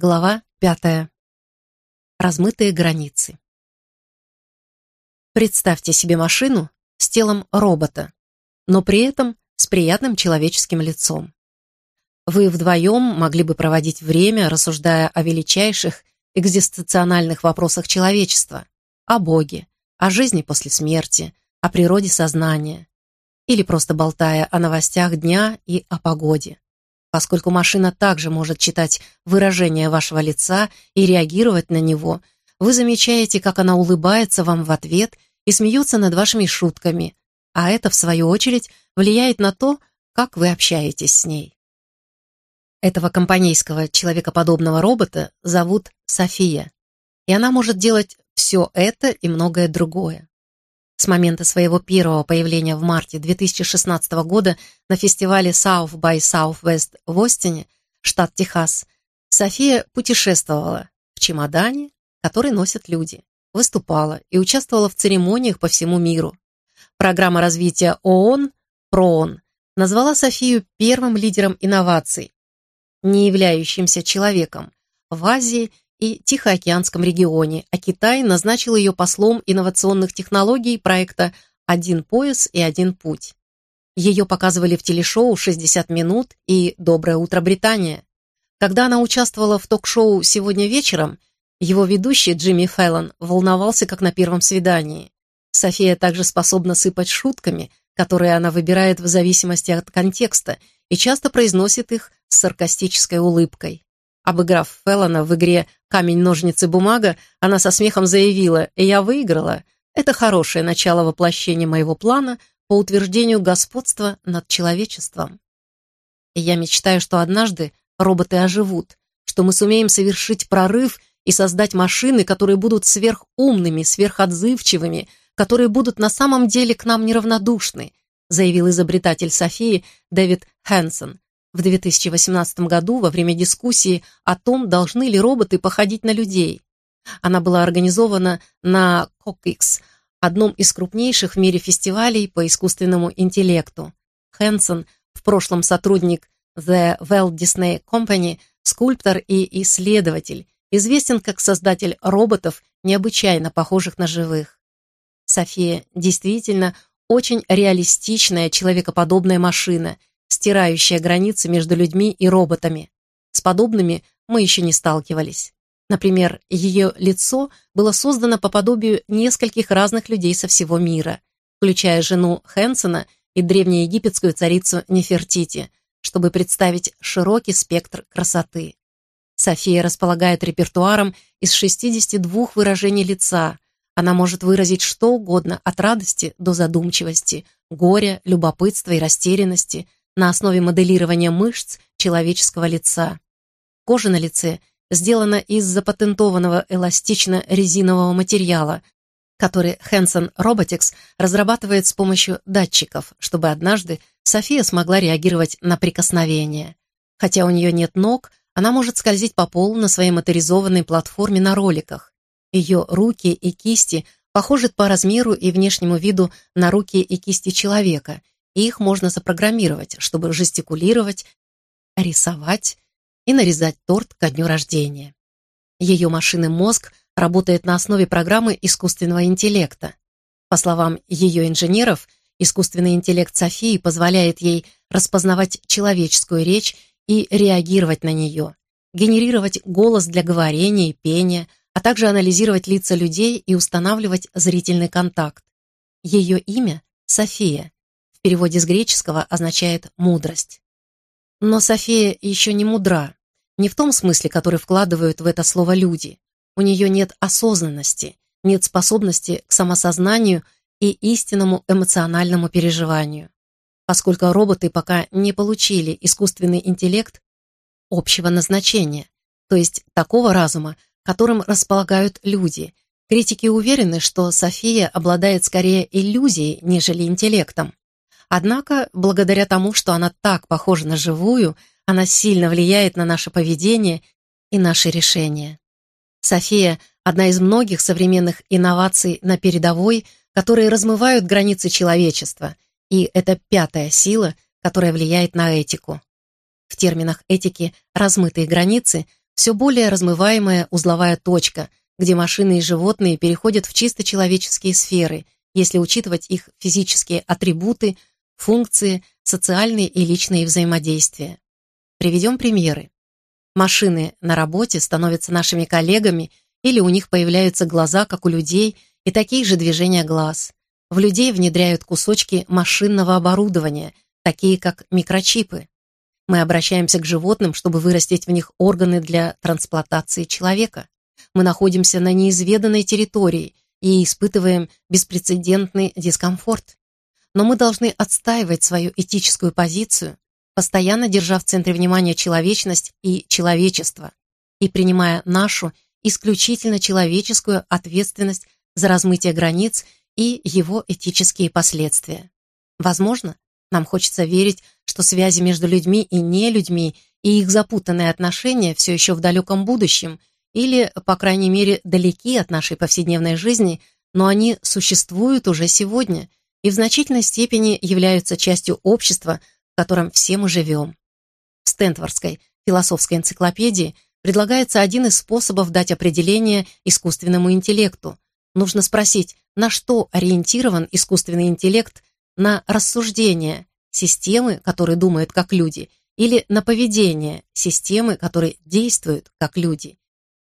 Глава пятая. Размытые границы. Представьте себе машину с телом робота, но при этом с приятным человеческим лицом. Вы вдвоем могли бы проводить время, рассуждая о величайших экзистенциональных вопросах человечества, о Боге, о жизни после смерти, о природе сознания, или просто болтая о новостях дня и о погоде поскольку машина также может читать выражение вашего лица и реагировать на него, вы замечаете, как она улыбается вам в ответ и смеется над вашими шутками, а это, в свою очередь, влияет на то, как вы общаетесь с ней. Этого компанейского человекоподобного робота зовут София, и она может делать все это и многое другое. С момента своего первого появления в марте 2016 года на фестивале South by Southwest в Остине, штат Техас, София путешествовала в чемодане, который носят люди, выступала и участвовала в церемониях по всему миру. Программа развития ООН «ПРООН» назвала Софию первым лидером инноваций, не являющимся человеком, в Азии – и Тихоокеанском регионе, а Китай назначил ее послом инновационных технологий проекта «Один пояс и один путь». Ее показывали в телешоу «60 минут» и «Доброе утро, Британия». Когда она участвовала в ток-шоу «Сегодня вечером», его ведущий Джимми Фэллон волновался, как на первом свидании. София также способна сыпать шутками, которые она выбирает в зависимости от контекста, и часто произносит их с саркастической улыбкой. Обыграв Феллона в игре «Камень, ножницы, бумага», она со смехом заявила «Я выиграла». Это хорошее начало воплощения моего плана по утверждению господства над человечеством. я мечтаю, что однажды роботы оживут, что мы сумеем совершить прорыв и создать машины, которые будут сверхумными, сверхотзывчивыми, которые будут на самом деле к нам неравнодушны, заявил изобретатель Софии Дэвид Хэнсон, в 2018 году во время дискуссии о том, должны ли роботы походить на людей. Она была организована на COCX, одном из крупнейших в мире фестивалей по искусственному интеллекту. Хэнсон, в прошлом сотрудник The Walt Disney Company, скульптор и исследователь, известен как создатель роботов, необычайно похожих на живых. София действительно очень реалистичная человекоподобная машина, стирающая границы между людьми и роботами. С подобными мы еще не сталкивались. Например, ее лицо было создано по подобию нескольких разных людей со всего мира, включая жену Хэнсона и древнеегипетскую царицу Нефертити, чтобы представить широкий спектр красоты. София располагает репертуаром из 62 выражений лица. Она может выразить что угодно от радости до задумчивости, горя, любопытства и растерянности – на основе моделирования мышц человеческого лица. Кожа на лице сделана из запатентованного эластично-резинового материала, который Hanson Robotics разрабатывает с помощью датчиков, чтобы однажды София смогла реагировать на прикосновение. Хотя у нее нет ног, она может скользить по полу на своей моторизованной платформе на роликах. Ее руки и кисти похожи по размеру и внешнему виду на руки и кисти человека, и Их можно запрограммировать, чтобы жестикулировать, рисовать и нарезать торт ко дню рождения. Ее машины мозг работает на основе программы искусственного интеллекта. По словам ее инженеров, искусственный интеллект Софии позволяет ей распознавать человеческую речь и реагировать на нее, генерировать голос для говорения и пения, а также анализировать лица людей и устанавливать зрительный контакт. Ее имя — София, в переводе с греческого означает «мудрость». Но София еще не мудра, не в том смысле, который вкладывают в это слово люди. У нее нет осознанности, нет способности к самосознанию и истинному эмоциональному переживанию. Поскольку роботы пока не получили искусственный интеллект общего назначения, то есть такого разума, которым располагают люди. Критики уверены, что София обладает скорее иллюзией, нежели интеллектом. Однако, благодаря тому, что она так похожа на живую, она сильно влияет на наше поведение и наши решения. София – одна из многих современных инноваций на передовой, которые размывают границы человечества, и это пятая сила, которая влияет на этику. В терминах этики «размытые границы» все более размываемая узловая точка, где машины и животные переходят в чисто человеческие сферы, если учитывать их физические атрибуты, функции, социальные и личные взаимодействия. Приведем примеры. Машины на работе становятся нашими коллегами или у них появляются глаза, как у людей, и такие же движения глаз. В людей внедряют кусочки машинного оборудования, такие как микрочипы. Мы обращаемся к животным, чтобы вырастить в них органы для трансплантации человека. Мы находимся на неизведанной территории и испытываем беспрецедентный дискомфорт но мы должны отстаивать свою этическую позицию, постоянно держа в центре внимания человечность и человечество, и принимая нашу исключительно человеческую ответственность за размытие границ и его этические последствия. Возможно, нам хочется верить, что связи между людьми и нелюдьми и их запутанные отношения все еще в далеком будущем или, по крайней мере, далеки от нашей повседневной жизни, но они существуют уже сегодня и в значительной степени являются частью общества, в котором все мы живем. В Стэнфордской философской энциклопедии предлагается один из способов дать определение искусственному интеллекту. Нужно спросить, на что ориентирован искусственный интеллект на рассуждение системы, которые думают как люди, или на поведение системы, которые действуют как люди.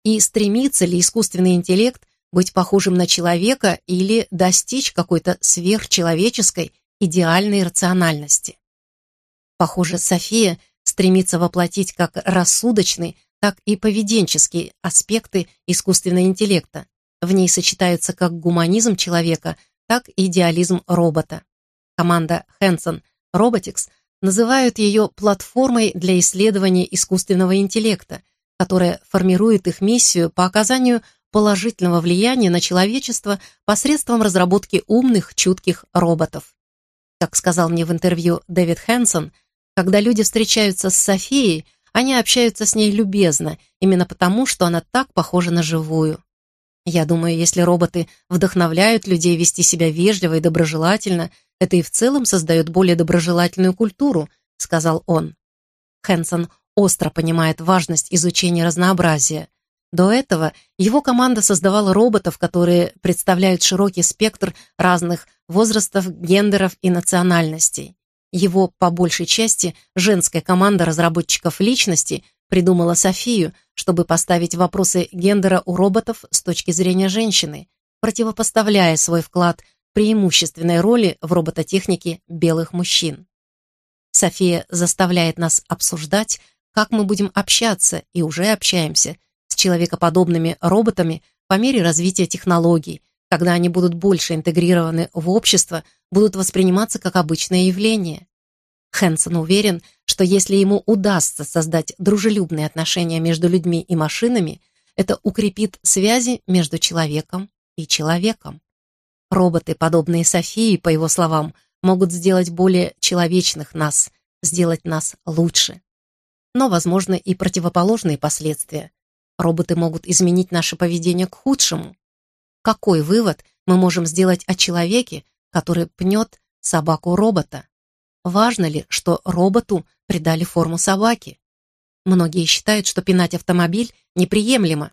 И стремится ли искусственный интеллект быть похожим на человека или достичь какой-то сверхчеловеческой идеальной рациональности. Похоже, София стремится воплотить как рассудочный, так и поведенческие аспекты искусственного интеллекта. В ней сочетаются как гуманизм человека, так и идеализм робота. Команда Хэнсон Robotics называют ее платформой для исследования искусственного интеллекта, которая формирует их миссию по оказанию положительного влияния на человечество посредством разработки умных, чутких роботов. Как сказал мне в интервью Дэвид Хэнсон, когда люди встречаются с Софией, они общаются с ней любезно, именно потому, что она так похожа на живую. Я думаю, если роботы вдохновляют людей вести себя вежливо и доброжелательно, это и в целом создает более доброжелательную культуру, сказал он. Хэнсон остро понимает важность изучения разнообразия, до этого его команда создавала роботов, которые представляют широкий спектр разных возрастов, гендеров и национальностей. Его, по большей части, женская команда разработчиков личности придумала Софию, чтобы поставить вопросы гендера у роботов с точки зрения женщины, противопоставляя свой вклад преимущественной роли в робототехнике белых мужчин. София заставляет нас обсуждать, как мы будем общаться и уже общаемся – с человекоподобными роботами по мере развития технологий, когда они будут больше интегрированы в общество, будут восприниматься как обычное явление. Хэнсон уверен, что если ему удастся создать дружелюбные отношения между людьми и машинами, это укрепит связи между человеком и человеком. Роботы, подобные Софии, по его словам, могут сделать более человечных нас, сделать нас лучше. Но, возможно, и противоположные последствия. Роботы могут изменить наше поведение к худшему. Какой вывод мы можем сделать о человеке, который пнет собаку робота? Важно ли, что роботу придали форму собаки? Многие считают, что пинать автомобиль неприемлемо.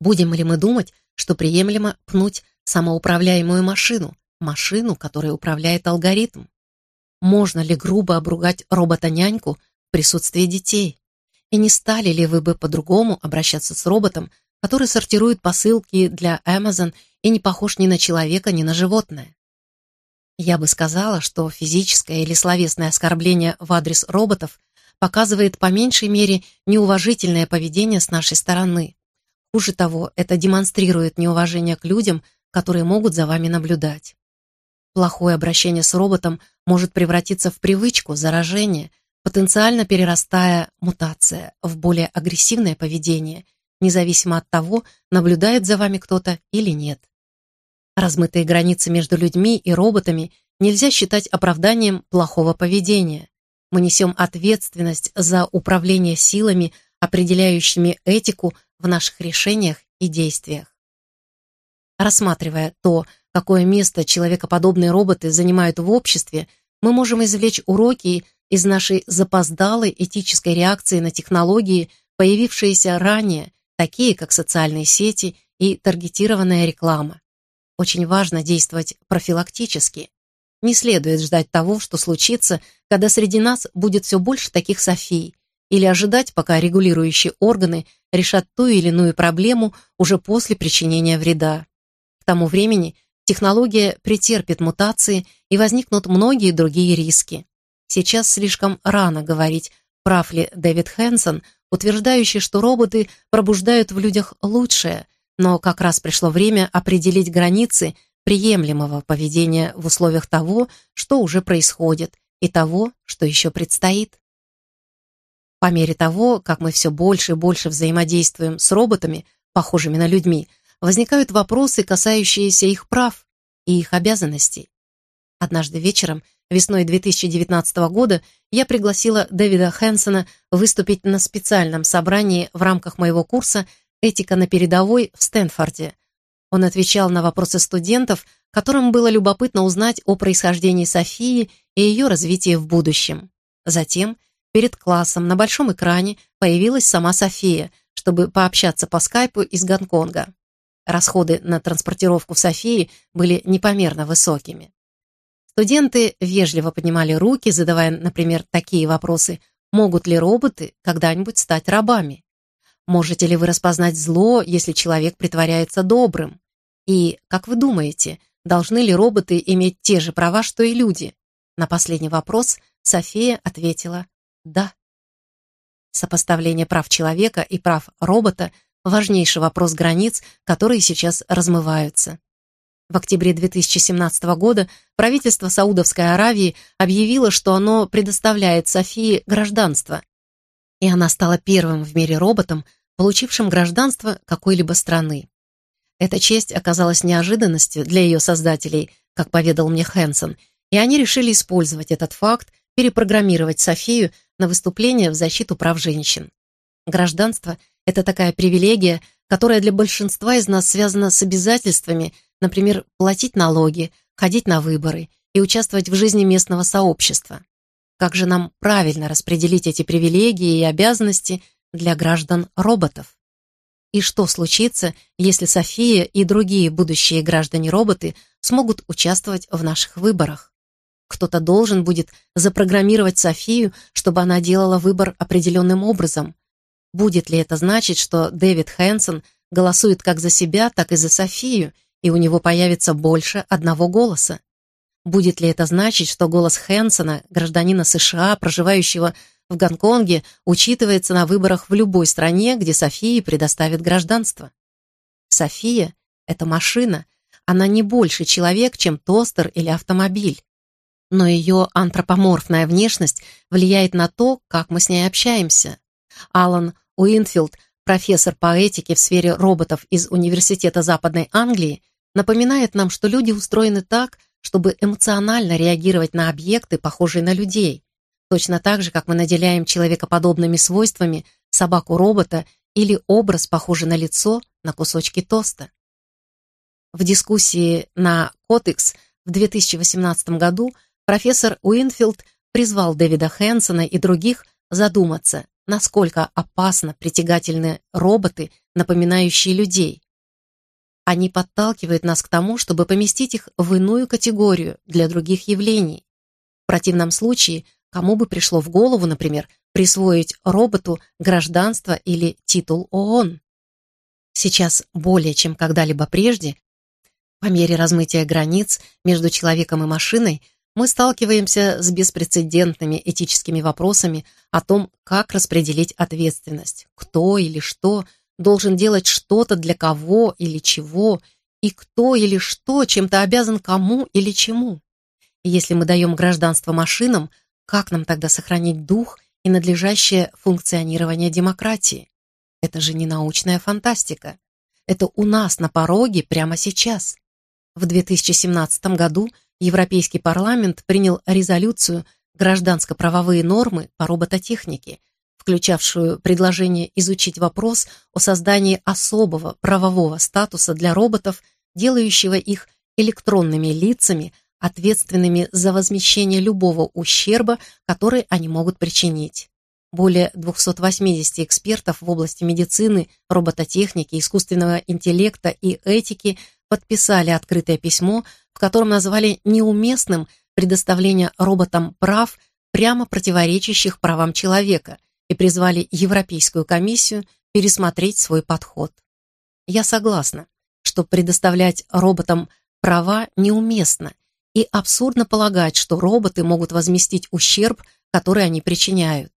Будем ли мы думать, что приемлемо пнуть самоуправляемую машину, машину, которая управляет алгоритм? Можно ли грубо обругать робота-няньку в присутствии детей? и не стали ли вы бы по-другому обращаться с роботом, который сортирует посылки для Amazon и не похож ни на человека, ни на животное? Я бы сказала, что физическое или словесное оскорбление в адрес роботов показывает по меньшей мере неуважительное поведение с нашей стороны. Хуже того, это демонстрирует неуважение к людям, которые могут за вами наблюдать. Плохое обращение с роботом может превратиться в привычку, заражение – потенциально перерастая мутация в более агрессивное поведение, независимо от того, наблюдает за вами кто-то или нет. Размытые границы между людьми и роботами нельзя считать оправданием плохого поведения. Мы несем ответственность за управление силами, определяющими этику в наших решениях и действиях. Рассматривая то, какое место человекоподобные роботы занимают в обществе, мы можем извлечь уроки из нашей запоздалой этической реакции на технологии, появившиеся ранее, такие как социальные сети и таргетированная реклама. Очень важно действовать профилактически. Не следует ждать того, что случится, когда среди нас будет все больше таких Софий, или ожидать, пока регулирующие органы решат ту или иную проблему уже после причинения вреда. К тому времени технология претерпит мутации и возникнут многие другие риски. Сейчас слишком рано говорить, прав ли Дэвид Хэнсон, утверждающий, что роботы пробуждают в людях лучшее, но как раз пришло время определить границы приемлемого поведения в условиях того, что уже происходит, и того, что еще предстоит. По мере того, как мы все больше и больше взаимодействуем с роботами, похожими на людьми, возникают вопросы, касающиеся их прав и их обязанностей. Однажды вечером Весной 2019 года я пригласила Дэвида Хэнсона выступить на специальном собрании в рамках моего курса «Этика на передовой» в Стэнфорде. Он отвечал на вопросы студентов, которым было любопытно узнать о происхождении Софии и ее развитии в будущем. Затем перед классом на большом экране появилась сама София, чтобы пообщаться по скайпу из Гонконга. Расходы на транспортировку Софии были непомерно высокими. Студенты вежливо поднимали руки, задавая, например, такие вопросы. Могут ли роботы когда-нибудь стать рабами? Можете ли вы распознать зло, если человек притворяется добрым? И, как вы думаете, должны ли роботы иметь те же права, что и люди? На последний вопрос София ответила «да». Сопоставление прав человека и прав робота – важнейший вопрос границ, которые сейчас размываются. В октябре 2017 года правительство Саудовской Аравии объявило, что оно предоставляет Софии гражданство, и она стала первым в мире роботом, получившим гражданство какой-либо страны. Эта честь оказалась неожиданностью для ее создателей, как поведал мне Хэнсон, и они решили использовать этот факт, перепрограммировать Софию на выступление в защиту прав женщин. Гражданство – это такая привилегия, которая для большинства из нас связана с обязательствами – например, платить налоги, ходить на выборы и участвовать в жизни местного сообщества. Как же нам правильно распределить эти привилегии и обязанности для граждан-роботов? И что случится, если София и другие будущие граждане-роботы смогут участвовать в наших выборах? Кто-то должен будет запрограммировать Софию, чтобы она делала выбор определенным образом. Будет ли это значить, что Дэвид Хэнсон голосует как за себя, так и за Софию, и у него появится больше одного голоса. Будет ли это значить, что голос Хэнсона, гражданина США, проживающего в Гонконге, учитывается на выборах в любой стране, где Софии предоставит гражданство? София — это машина, она не больше человек, чем тостер или автомобиль. Но ее антропоморфная внешность влияет на то, как мы с ней общаемся. Алан Уинфилд, профессор по этике в сфере роботов из Университета Западной Англии, напоминает нам, что люди устроены так, чтобы эмоционально реагировать на объекты, похожие на людей, точно так же, как мы наделяем человека подобными свойствами собаку-робота или образ, похожий на лицо, на кусочки тоста. В дискуссии на «Котекс» в 2018 году профессор Уинфилд призвал Дэвида Хэнсона и других задуматься, насколько опасно притягательны роботы, напоминающие людей, они подталкивают нас к тому, чтобы поместить их в иную категорию для других явлений. В противном случае, кому бы пришло в голову, например, присвоить роботу гражданство или титул ООН? Сейчас более чем когда-либо прежде, по мере размытия границ между человеком и машиной, мы сталкиваемся с беспрецедентными этическими вопросами о том, как распределить ответственность, кто или что – должен делать что-то для кого или чего, и кто или что чем-то обязан кому или чему. И если мы даем гражданство машинам, как нам тогда сохранить дух и надлежащее функционирование демократии? Это же не научная фантастика. Это у нас на пороге прямо сейчас. В 2017 году Европейский парламент принял резолюцию «Гражданско-правовые нормы по робототехнике», включавшую предложение изучить вопрос о создании особого правового статуса для роботов, делающего их электронными лицами, ответственными за возмещение любого ущерба, который они могут причинить. Более 280 экспертов в области медицины, робототехники, искусственного интеллекта и этики подписали открытое письмо, в котором назвали неуместным предоставление роботам прав, прямо противоречащих правам человека – и призвали Европейскую комиссию пересмотреть свой подход. Я согласна, что предоставлять роботам права неуместно и абсурдно полагать, что роботы могут возместить ущерб, который они причиняют.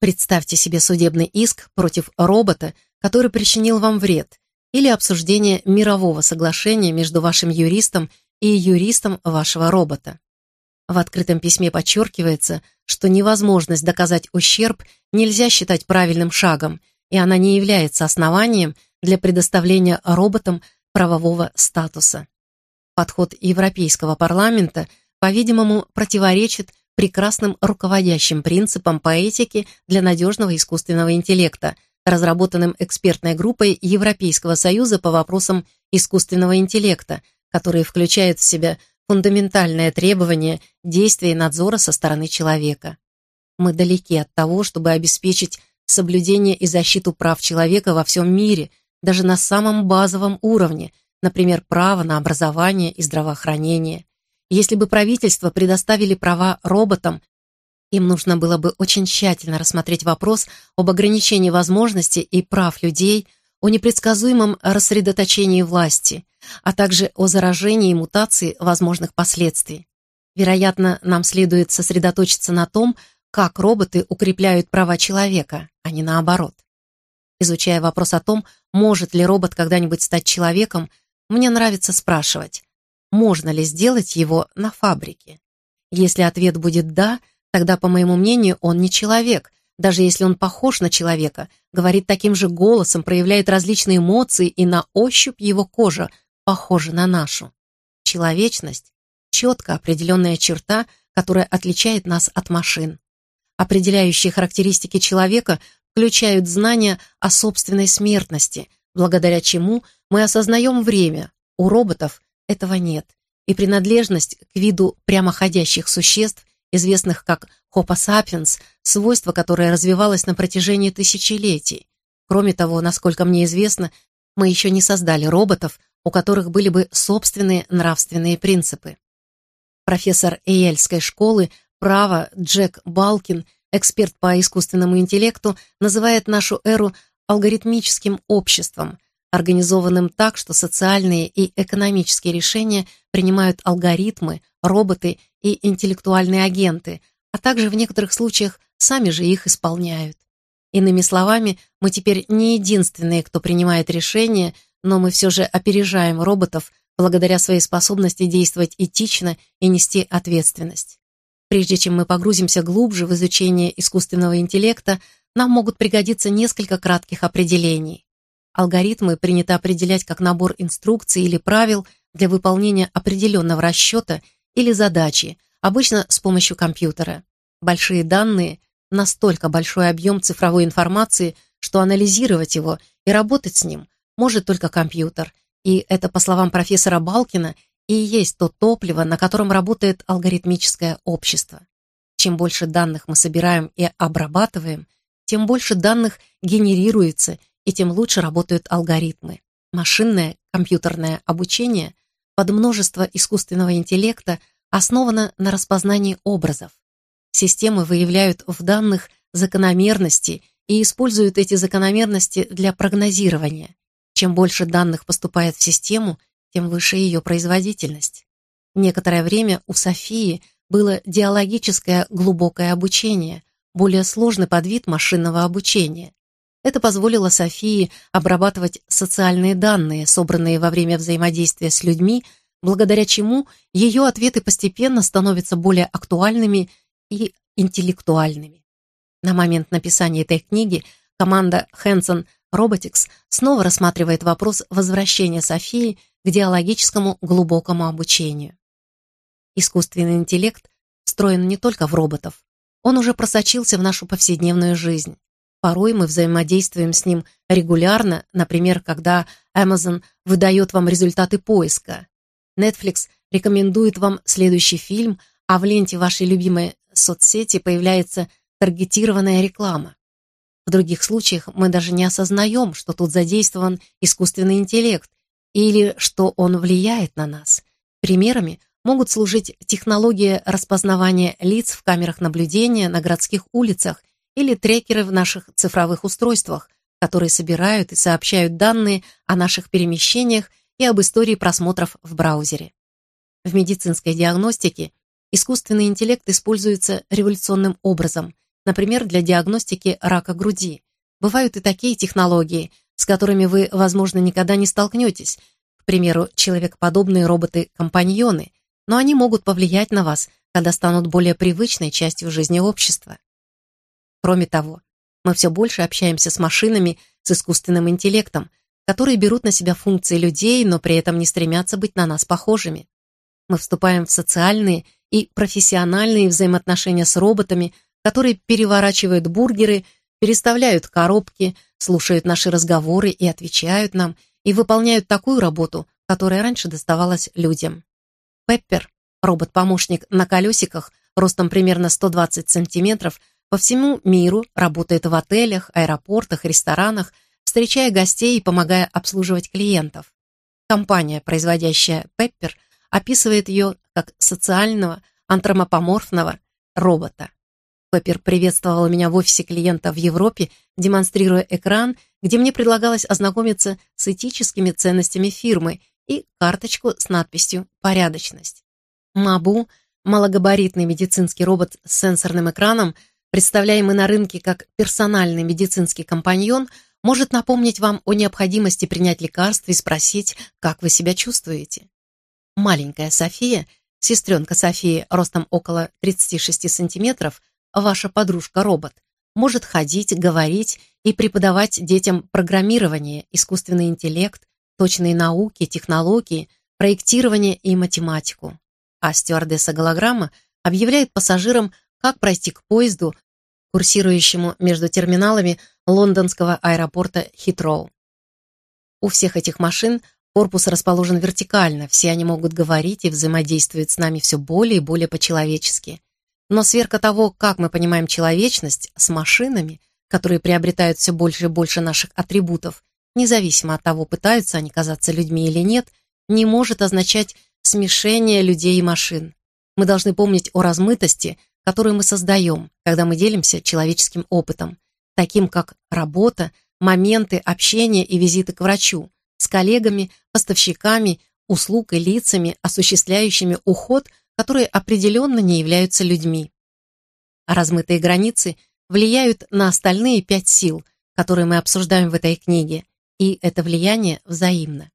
Представьте себе судебный иск против робота, который причинил вам вред, или обсуждение мирового соглашения между вашим юристом и юристом вашего робота. В открытом письме подчеркивается, что невозможность доказать ущерб нельзя считать правильным шагом, и она не является основанием для предоставления роботам правового статуса. Подход Европейского парламента, по-видимому, противоречит прекрасным руководящим принципам по этике для надежного искусственного интеллекта, разработанным экспертной группой Европейского союза по вопросам искусственного интеллекта, которые включает в себя фундаментальное требование действия надзора со стороны человека. Мы далеки от того, чтобы обеспечить соблюдение и защиту прав человека во всем мире, даже на самом базовом уровне, например, право на образование и здравоохранение. Если бы правительства предоставили права роботам, им нужно было бы очень тщательно рассмотреть вопрос об ограничении возможностей и прав людей – о непредсказуемом рассредоточении власти, а также о заражении и мутации возможных последствий. Вероятно, нам следует сосредоточиться на том, как роботы укрепляют права человека, а не наоборот. Изучая вопрос о том, может ли робот когда-нибудь стать человеком, мне нравится спрашивать, можно ли сделать его на фабрике. Если ответ будет «да», тогда, по моему мнению, он не человек – даже если он похож на человека, говорит таким же голосом, проявляет различные эмоции, и на ощупь его кожа похожа на нашу. Человечность — четко определенная черта, которая отличает нас от машин. Определяющие характеристики человека включают знания о собственной смертности, благодаря чему мы осознаем время. У роботов этого нет. И принадлежность к виду прямоходящих существ, известных как Хопа сапиенс, свойство, которое развивалось на протяжении тысячелетий. Кроме того, насколько мне известно, мы еще не создали роботов, у которых были бы собственные нравственные принципы. Профессор Эйельской школы права Джек Балкин, эксперт по искусственному интеллекту, называет нашу эру алгоритмическим обществом, организованным так, что социальные и экономические решения принимают алгоритмы, роботы и интеллектуальные агенты – а также в некоторых случаях сами же их исполняют. Иными словами, мы теперь не единственные, кто принимает решения, но мы все же опережаем роботов благодаря своей способности действовать этично и нести ответственность. Прежде чем мы погрузимся глубже в изучение искусственного интеллекта, нам могут пригодиться несколько кратких определений. Алгоритмы принято определять как набор инструкций или правил для выполнения определенного расчета или задачи, Обычно с помощью компьютера. Большие данные, настолько большой объем цифровой информации, что анализировать его и работать с ним может только компьютер. И это, по словам профессора Балкина, и есть то топливо, на котором работает алгоритмическое общество. Чем больше данных мы собираем и обрабатываем, тем больше данных генерируется и тем лучше работают алгоритмы. Машинное компьютерное обучение под множество искусственного интеллекта – основана на распознании образов. Системы выявляют в данных закономерности и используют эти закономерности для прогнозирования. Чем больше данных поступает в систему, тем выше ее производительность. Некоторое время у Софии было диалогическое глубокое обучение, более сложный подвид машинного обучения. Это позволило Софии обрабатывать социальные данные, собранные во время взаимодействия с людьми, благодаря чему ее ответы постепенно становятся более актуальными и интеллектуальными. На момент написания этой книги команда Hanson Robotics снова рассматривает вопрос возвращения Софии к диалогическому глубокому обучению. Искусственный интеллект встроен не только в роботов. Он уже просочился в нашу повседневную жизнь. Порой мы взаимодействуем с ним регулярно, например, когда Amazon выдает вам результаты поиска, Netflix рекомендует вам следующий фильм, а в ленте вашей любимой соцсети появляется таргетированная реклама. В других случаях мы даже не осознаем, что тут задействован искусственный интеллект или что он влияет на нас. Примерами могут служить технологии распознавания лиц в камерах наблюдения на городских улицах или трекеры в наших цифровых устройствах, которые собирают и сообщают данные о наших перемещениях и об истории просмотров в браузере. В медицинской диагностике искусственный интеллект используется революционным образом, например, для диагностики рака груди. Бывают и такие технологии, с которыми вы, возможно, никогда не столкнетесь, к примеру, человекоподобные роботы-компаньоны, но они могут повлиять на вас, когда станут более привычной частью жизни общества. Кроме того, мы все больше общаемся с машинами, с искусственным интеллектом – которые берут на себя функции людей, но при этом не стремятся быть на нас похожими. Мы вступаем в социальные и профессиональные взаимоотношения с роботами, которые переворачивают бургеры, переставляют коробки, слушают наши разговоры и отвечают нам, и выполняют такую работу, которая раньше доставалась людям. Пеппер, робот-помощник на колесиках, ростом примерно 120 сантиметров, по всему миру работает в отелях, аэропортах, ресторанах, встречая гостей и помогая обслуживать клиентов. Компания, производящая Pepper, описывает ее как социального, антропоморфного робота. Пеппер приветствовала меня в офисе клиента в Европе, демонстрируя экран, где мне предлагалось ознакомиться с этическими ценностями фирмы и карточку с надписью «Порядочность». Мабу – малогабаритный медицинский робот с сенсорным экраном, представляемый на рынке как персональный медицинский компаньон – может напомнить вам о необходимости принять лекарство и спросить, как вы себя чувствуете. Маленькая София, сестренка Софии, ростом около 36 сантиметров, ваша подружка-робот, может ходить, говорить и преподавать детям программирование, искусственный интеллект, точные науки, технологии, проектирование и математику. А стюардесса-голограмма объявляет пассажирам, как пройти к поезду, курсирующему между терминалами лондонского аэропорта Хитроу. У всех этих машин корпус расположен вертикально, все они могут говорить и взаимодействовать с нами все более и более по-человечески. Но сверка того, как мы понимаем человечность, с машинами, которые приобретают все больше и больше наших атрибутов, независимо от того, пытаются они казаться людьми или нет, не может означать смешение людей и машин. Мы должны помнить о размытости – которую мы создаем, когда мы делимся человеческим опытом, таким как работа, моменты общения и визиты к врачу, с коллегами, поставщиками, услуг и лицами, осуществляющими уход, которые определенно не являются людьми. А размытые границы влияют на остальные пять сил, которые мы обсуждаем в этой книге, и это влияние взаимно.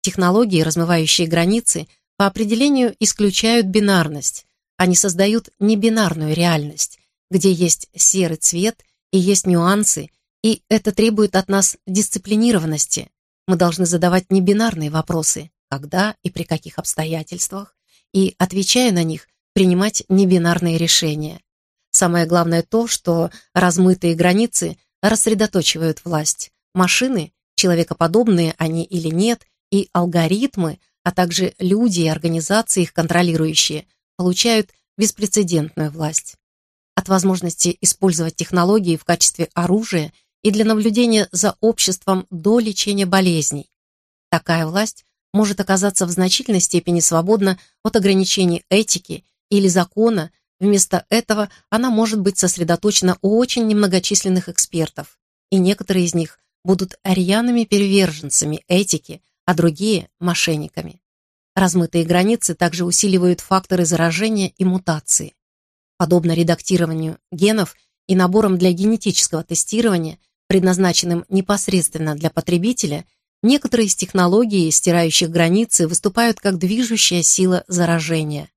Технологии, размывающие границы, по определению исключают бинарность, они создают небинарную реальность, где есть серый цвет и есть нюансы, и это требует от нас дисциплинированности. Мы должны задавать небинарные вопросы, когда и при каких обстоятельствах, и, отвечая на них, принимать небинарные решения. Самое главное то, что размытые границы рассредоточивают власть. Машины, человекоподобные они или нет, и алгоритмы, а также люди и организации, их контролирующие – получают беспрецедентную власть. От возможности использовать технологии в качестве оружия и для наблюдения за обществом до лечения болезней. Такая власть может оказаться в значительной степени свободна от ограничений этики или закона, вместо этого она может быть сосредоточена у очень немногочисленных экспертов, и некоторые из них будут рьяными переверженцами этики, а другие – мошенниками. Размытые границы также усиливают факторы заражения и мутации. Подобно редактированию генов и наборам для генетического тестирования, предназначенным непосредственно для потребителя, некоторые из технологий, стирающих границы, выступают как движущая сила заражения.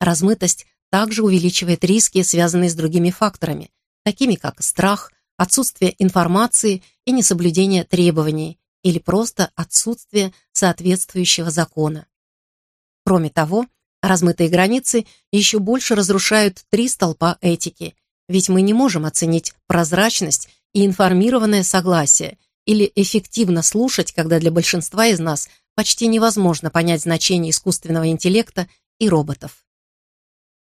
Размытость также увеличивает риски, связанные с другими факторами, такими как страх, отсутствие информации и несоблюдение требований или просто отсутствие соответствующего закона. Кроме того, размытые границы еще больше разрушают три столпа этики, ведь мы не можем оценить прозрачность и информированное согласие или эффективно слушать, когда для большинства из нас почти невозможно понять значение искусственного интеллекта и роботов.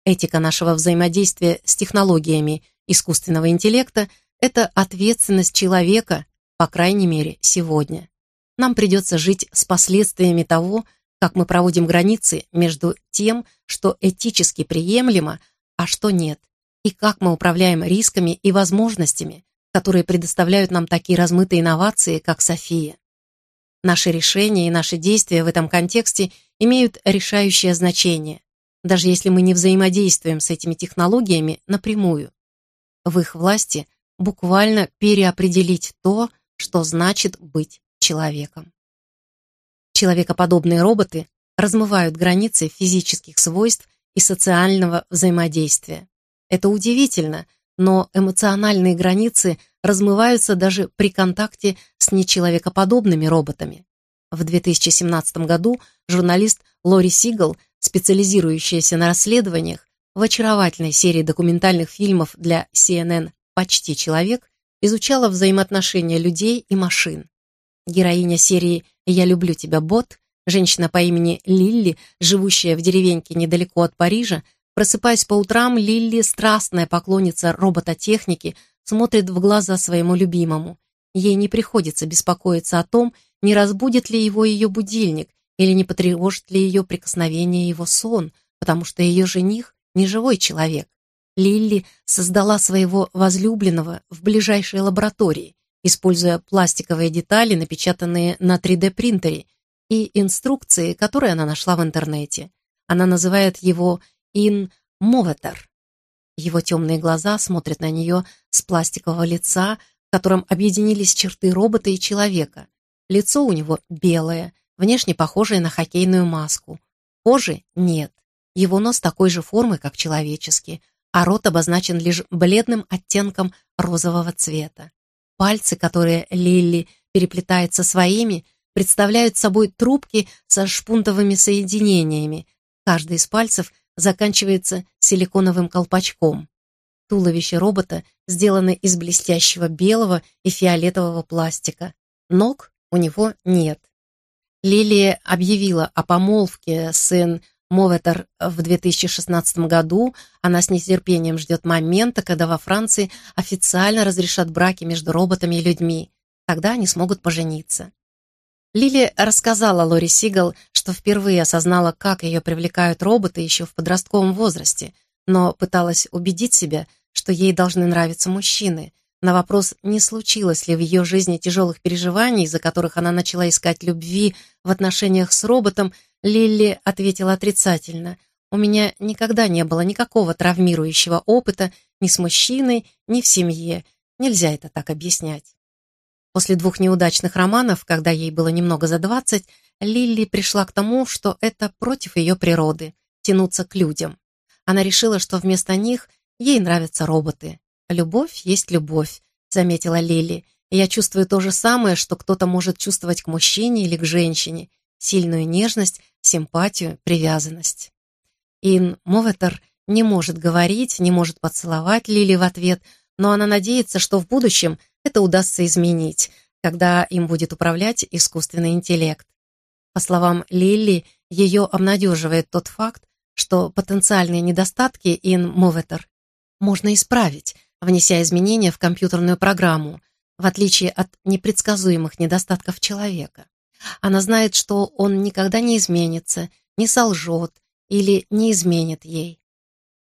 Этика нашего взаимодействия с технологиями искусственного интеллекта – это ответственность человека, по крайней мере, сегодня. Нам придется жить с последствиями того, как мы проводим границы между тем, что этически приемлемо, а что нет, и как мы управляем рисками и возможностями, которые предоставляют нам такие размытые инновации, как София. Наши решения и наши действия в этом контексте имеют решающее значение, даже если мы не взаимодействуем с этими технологиями напрямую. В их власти буквально переопределить то, что значит быть человеком человекоподобные роботы размывают границы физических свойств и социального взаимодействия. Это удивительно, но эмоциональные границы размываются даже при контакте с нечеловекоподобными роботами. В 2017 году журналист Лори Сигал, специализирующаяся на расследованиях, в очаровательной серии документальных фильмов для CNN «Почти человек» изучала взаимоотношения людей и машин героиня серии «Я люблю тебя, бот», женщина по имени Лилли, живущая в деревеньке недалеко от Парижа, просыпаясь по утрам, Лилли, страстная поклонница робототехники, смотрит в глаза своему любимому. Ей не приходится беспокоиться о том, не разбудит ли его ее будильник или не потревожит ли ее прикосновение его сон, потому что ее жених — не живой человек. Лилли создала своего возлюбленного в ближайшей лаборатории, используя пластиковые детали, напечатанные на 3D-принтере, и инструкции, которые она нашла в интернете. Она называет его «Инмоветер». Его темные глаза смотрят на нее с пластикового лица, в котором объединились черты робота и человека. Лицо у него белое, внешне похожее на хоккейную маску. Кожи нет. Его нос такой же формы, как человеческий, а рот обозначен лишь бледным оттенком розового цвета. Пальцы, которые Лилли переплетает со своими, представляют собой трубки со шпунтовыми соединениями. Каждый из пальцев заканчивается силиконовым колпачком. Туловище робота сделано из блестящего белого и фиолетового пластика. Ног у него нет. Лилия объявила о помолвке с Энн Моветер в 2016 году она с нетерпением ждет момента, когда во Франции официально разрешат браки между роботами и людьми. Тогда они смогут пожениться. Лили рассказала Лори Сигал, что впервые осознала, как ее привлекают роботы еще в подростковом возрасте, но пыталась убедить себя, что ей должны нравиться мужчины. На вопрос, не случилось ли в ее жизни тяжелых переживаний, из-за которых она начала искать любви в отношениях с роботом, Лилли ответила отрицательно. У меня никогда не было никакого травмирующего опыта ни с мужчиной, ни в семье. Нельзя это так объяснять. После двух неудачных романов, когда ей было немного за двадцать, Лилли пришла к тому, что это против ее природы — тянуться к людям. Она решила, что вместо них ей нравятся роботы. «Любовь есть любовь», — заметила Лили. «Я чувствую то же самое, что кто-то может чувствовать к мужчине или к женщине. Сильную нежность симпатию, привязанность. Ин Моветер не может говорить, не может поцеловать Лили в ответ, но она надеется, что в будущем это удастся изменить, когда им будет управлять искусственный интеллект. По словам Лили, ее обнадеживает тот факт, что потенциальные недостатки Ин Моветер можно исправить, внеся изменения в компьютерную программу, в отличие от непредсказуемых недостатков человека. Она знает, что он никогда не изменится, не солжет или не изменит ей.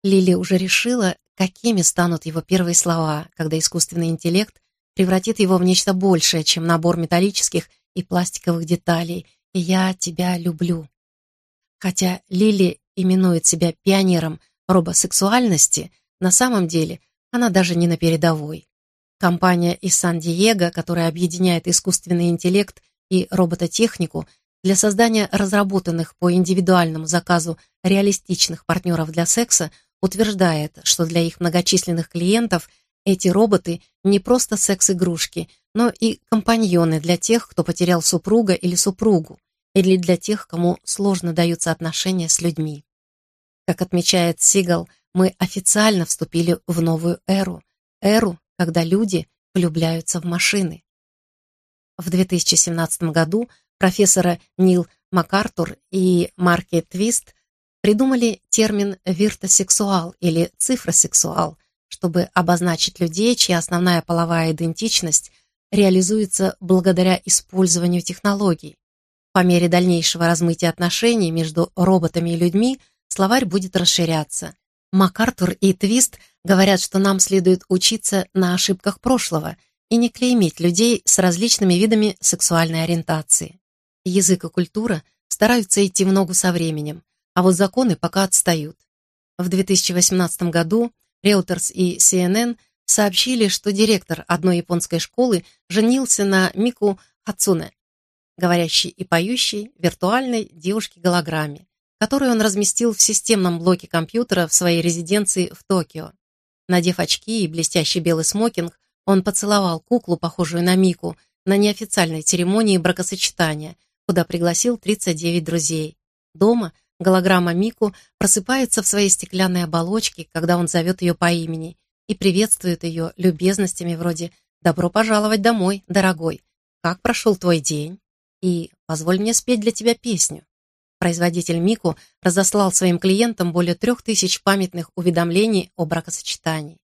Лили уже решила, какими станут его первые слова, когда искусственный интеллект превратит его в нечто большее, чем набор металлических и пластиковых деталей И «Я тебя люблю». Хотя Лили именует себя пионером робосексуальности, на самом деле она даже не на передовой. Компания из Сан-Диего, которая объединяет искусственный интеллект и робототехнику для создания разработанных по индивидуальному заказу реалистичных партнеров для секса, утверждает, что для их многочисленных клиентов эти роботы не просто секс-игрушки, но и компаньоны для тех, кто потерял супруга или супругу, или для тех, кому сложно даются отношения с людьми. Как отмечает Сигал, мы официально вступили в новую эру. Эру, когда люди влюбляются в машины в 2017 году профессора Нил МакАртур и Марки Твист придумали термин «виртосексуал» или «цифросексуал», чтобы обозначить людей, чья основная половая идентичность реализуется благодаря использованию технологий. По мере дальнейшего размытия отношений между роботами и людьми словарь будет расширяться. МакАртур и Твист говорят, что нам следует учиться на ошибках прошлого – и не клеймить людей с различными видами сексуальной ориентации. Язык и культура стараются идти в ногу со временем, а вот законы пока отстают. В 2018 году Reuters и CNN сообщили, что директор одной японской школы женился на Мику Хацуне, говорящей и поющей виртуальной девушке-голограмме, которую он разместил в системном блоке компьютера в своей резиденции в Токио. Надев очки и блестящий белый смокинг, он поцеловал куклу, похожую на Мику, на неофициальной церемонии бракосочетания, куда пригласил 39 друзей. Дома голограмма Мику просыпается в своей стеклянной оболочке, когда он зовет ее по имени, и приветствует ее любезностями вроде «Добро пожаловать домой, дорогой! Как прошел твой день?» и «Позволь мне спеть для тебя песню». Производитель Мику разослал своим клиентам более трех тысяч памятных уведомлений о бракосочетании.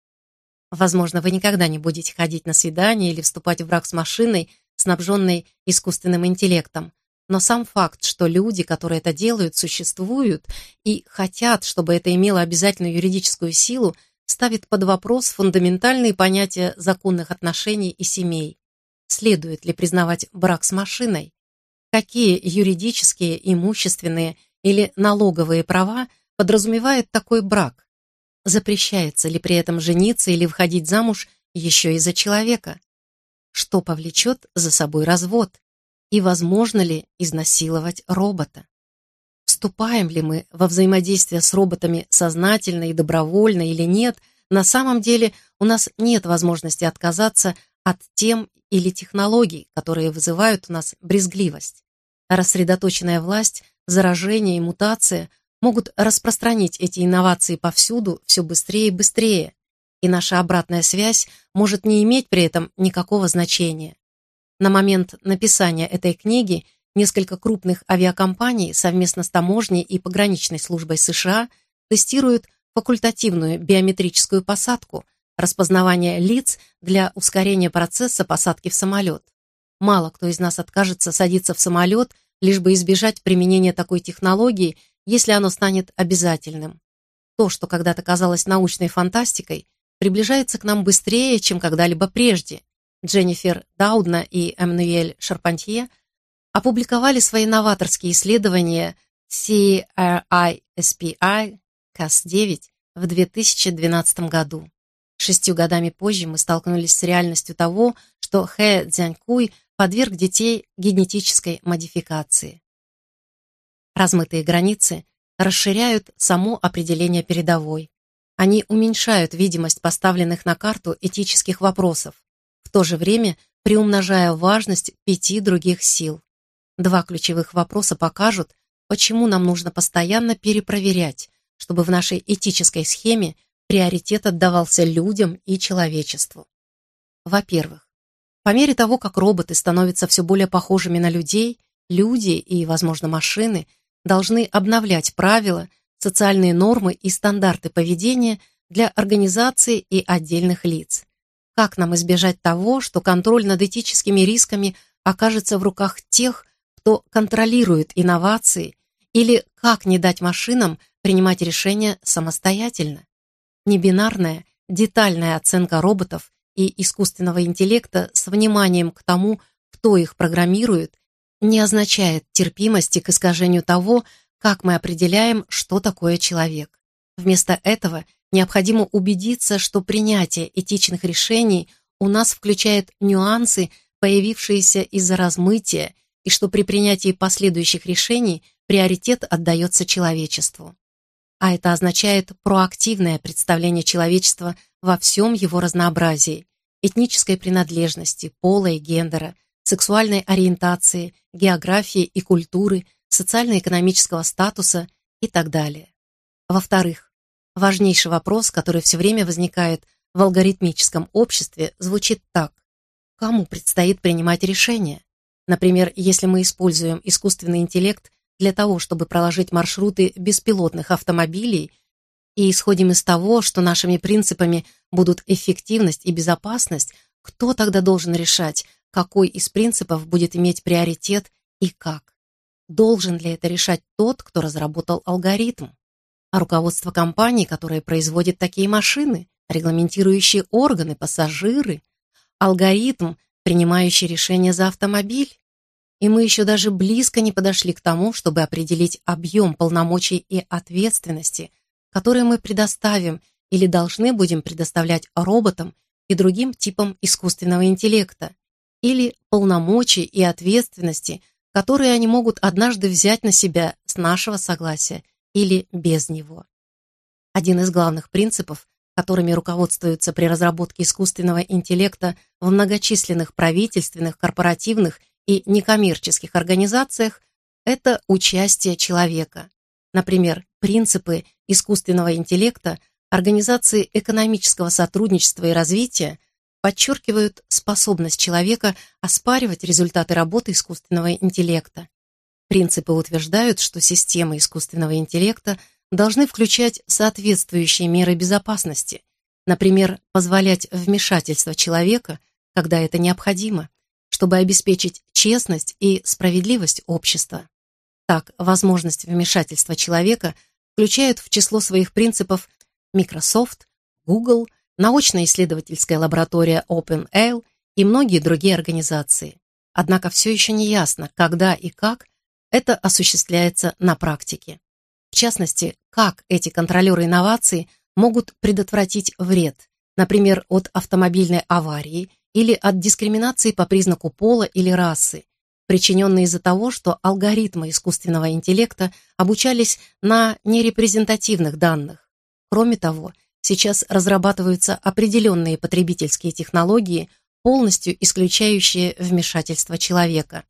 Возможно, вы никогда не будете ходить на свидание или вступать в брак с машиной, снабженной искусственным интеллектом, но сам факт, что люди, которые это делают, существуют и хотят, чтобы это имело обязательную юридическую силу, ставит под вопрос фундаментальные понятия законных отношений и семей. Следует ли признавать брак с машиной? Какие юридические, имущественные или налоговые права подразумевает такой брак? запрещается ли при этом жениться или входить замуж еще и за человека, что повлечет за собой развод и возможно ли изнасиловать робота. Вступаем ли мы во взаимодействие с роботами сознательно и добровольно или нет, на самом деле у нас нет возможности отказаться от тем или технологий, которые вызывают у нас брезгливость. Рассредоточенная власть, заражение и мутация могут распространить эти инновации повсюду все быстрее и быстрее, и наша обратная связь может не иметь при этом никакого значения. На момент написания этой книги несколько крупных авиакомпаний совместно с таможней и пограничной службой США тестируют факультативную биометрическую посадку, распознавание лиц для ускорения процесса посадки в самолет. Мало кто из нас откажется садиться в самолет, лишь бы избежать применения такой технологии если оно станет обязательным. То, что когда-то казалось научной фантастикой, приближается к нам быстрее, чем когда-либо прежде, Дженнифер Даудна и Эммануэль Шарпантье опубликовали свои новаторские исследования CRISPI Cas9 в 2012 году. Шестью годами позже мы столкнулись с реальностью того, что Хэ Цзянькуй подверг детей генетической модификации. Размытые границы расширяют само определение передовой. Они уменьшают видимость поставленных на карту этических вопросов, в то же время приумножая важность пяти других сил. Два ключевых вопроса покажут, почему нам нужно постоянно перепроверять, чтобы в нашей этической схеме приоритет отдавался людям и человечеству. Во-первых, по мере того, как роботы становятся все более похожими на людей, люди и, возможно, машины должны обновлять правила, социальные нормы и стандарты поведения для организации и отдельных лиц. Как нам избежать того, что контроль над этическими рисками окажется в руках тех, кто контролирует инновации, или как не дать машинам принимать решения самостоятельно? Небинарная, детальная оценка роботов и искусственного интеллекта с вниманием к тому, кто их программирует не означает терпимости к искажению того, как мы определяем, что такое человек. Вместо этого необходимо убедиться, что принятие этичных решений у нас включает нюансы, появившиеся из-за размытия, и что при принятии последующих решений приоритет отдается человечеству. А это означает проактивное представление человечества во всем его разнообразии – этнической принадлежности, пола и гендера – сексуальной ориентации, географии и культуры, социально-экономического статуса и так далее. Во-вторых, важнейший вопрос, который все время возникает в алгоритмическом обществе, звучит так. Кому предстоит принимать решение? Например, если мы используем искусственный интеллект для того, чтобы проложить маршруты беспилотных автомобилей и исходим из того, что нашими принципами будут эффективность и безопасность, кто тогда должен решать, какой из принципов будет иметь приоритет и как? Должен ли это решать тот, кто разработал алгоритм? А руководство компании, которое производит такие машины, регламентирующие органы, пассажиры? Алгоритм, принимающий решение за автомобиль? И мы еще даже близко не подошли к тому, чтобы определить объем полномочий и ответственности, которые мы предоставим или должны будем предоставлять роботам и другим типам искусственного интеллекта или полномочий и ответственности, которые они могут однажды взять на себя с нашего согласия или без него. Один из главных принципов, которыми руководствуются при разработке искусственного интеллекта в многочисленных правительственных, корпоративных и некоммерческих организациях, это участие человека. Например, принципы искусственного интеллекта Организации экономического сотрудничества и развития подчеркивают способность человека оспаривать результаты работы искусственного интеллекта. Принципы утверждают, что системы искусственного интеллекта должны включать соответствующие меры безопасности, например, позволять вмешательство человека, когда это необходимо, чтобы обеспечить честность и справедливость общества. Так, возможность вмешательства человека включает в число своих принципов Microsoft, Google, научно-исследовательская лаборатория OpenAL и многие другие организации. Однако все еще не ясно, когда и как это осуществляется на практике. В частности, как эти контролеры инноваций могут предотвратить вред, например, от автомобильной аварии или от дискриминации по признаку пола или расы, причиненной из-за того, что алгоритмы искусственного интеллекта обучались на нерепрезентативных данных. Кроме того, сейчас разрабатываются определенные потребительские технологии, полностью исключающие вмешательство человека.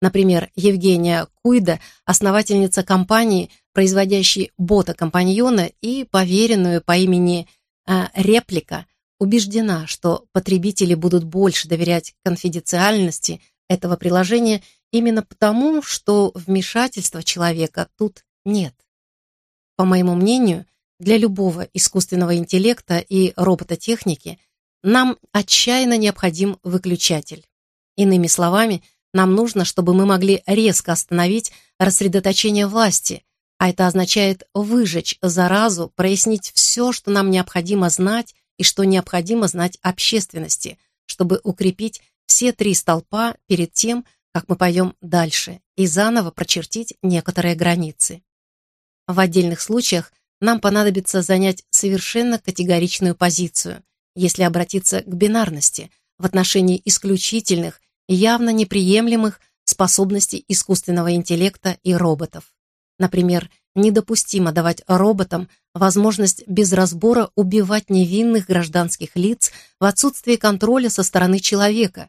Например, Евгения Куйда, основательница компании, производящей бота-компаньона и поверенную по имени э, Реплика, убеждена, что потребители будут больше доверять конфиденциальности этого приложения именно потому, что вмешательства человека тут нет. По моему мнению, для любого искусственного интеллекта и робототехники нам отчаянно необходим выключатель. Иными словами, нам нужно, чтобы мы могли резко остановить рассредоточение власти, а это означает выжечь заразу, прояснить все, что нам необходимо знать и что необходимо знать общественности, чтобы укрепить все три столпа перед тем, как мы пойдем дальше, и заново прочертить некоторые границы. В отдельных случаях нам понадобится занять совершенно категоричную позицию, если обратиться к бинарности в отношении исключительных, явно неприемлемых способностей искусственного интеллекта и роботов. Например, недопустимо давать роботам возможность без разбора убивать невинных гражданских лиц в отсутствии контроля со стороны человека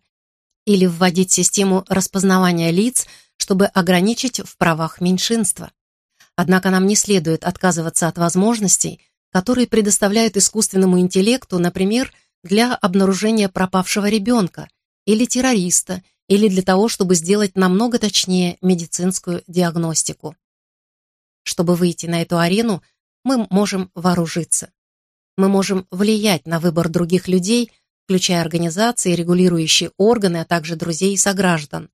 или вводить систему распознавания лиц, чтобы ограничить в правах меньшинства. Однако нам не следует отказываться от возможностей, которые предоставляют искусственному интеллекту, например, для обнаружения пропавшего ребенка или террориста, или для того, чтобы сделать намного точнее медицинскую диагностику. Чтобы выйти на эту арену, мы можем вооружиться. Мы можем влиять на выбор других людей, включая организации, регулирующие органы, а также друзей и сограждан,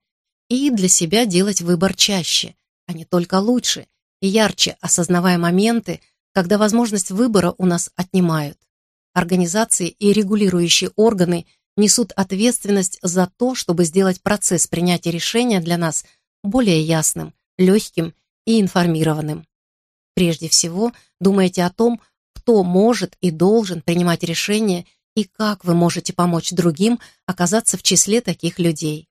и для себя делать выбор чаще, а не только лучше, ярче осознавая моменты, когда возможность выбора у нас отнимают. Организации и регулирующие органы несут ответственность за то, чтобы сделать процесс принятия решения для нас более ясным, легким и информированным. Прежде всего, думайте о том, кто может и должен принимать решения и как вы можете помочь другим оказаться в числе таких людей.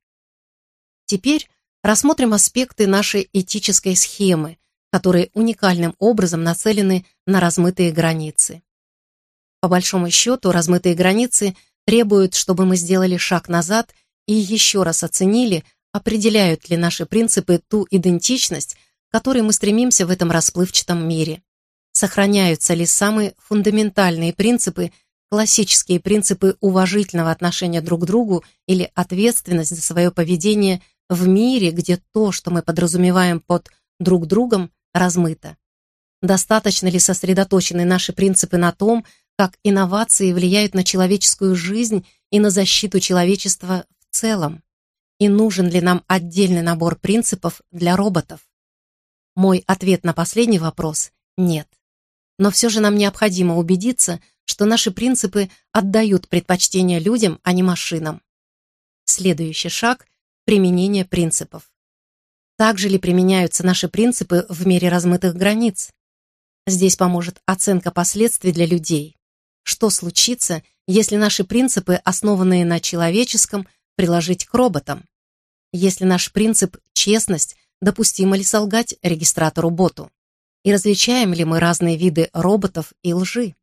Теперь рассмотрим аспекты нашей этической схемы, которые уникальным образом нацелены на размытые границы. По большому счету, размытые границы требуют, чтобы мы сделали шаг назад и еще раз оценили, определяют ли наши принципы ту идентичность, к которой мы стремимся в этом расплывчатом мире. Сохраняются ли самые фундаментальные принципы, классические принципы уважительного отношения друг к другу или ответственность за свое поведение в мире, где то, что мы подразумеваем под друг другом, размыто. Достаточно ли сосредоточены наши принципы на том, как инновации влияют на человеческую жизнь и на защиту человечества в целом? И нужен ли нам отдельный набор принципов для роботов? Мой ответ на последний вопрос – нет. Но все же нам необходимо убедиться, что наши принципы отдают предпочтение людям, а не машинам. Следующий шаг – применение принципов. Также ли применяются наши принципы в мире размытых границ? Здесь поможет оценка последствий для людей. Что случится, если наши принципы, основанные на человеческом, приложить к роботам? Если наш принцип «честность», допустимо ли солгать регистратору-боту? И различаем ли мы разные виды роботов и лжи?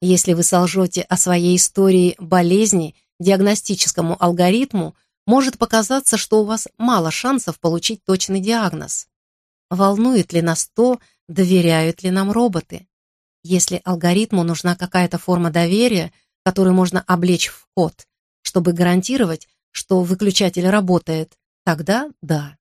Если вы солжете о своей истории болезни диагностическому алгоритму – может показаться, что у вас мало шансов получить точный диагноз. Волнует ли нас то, доверяют ли нам роботы? Если алгоритму нужна какая-то форма доверия, которую можно облечь в код, чтобы гарантировать, что выключатель работает, тогда да.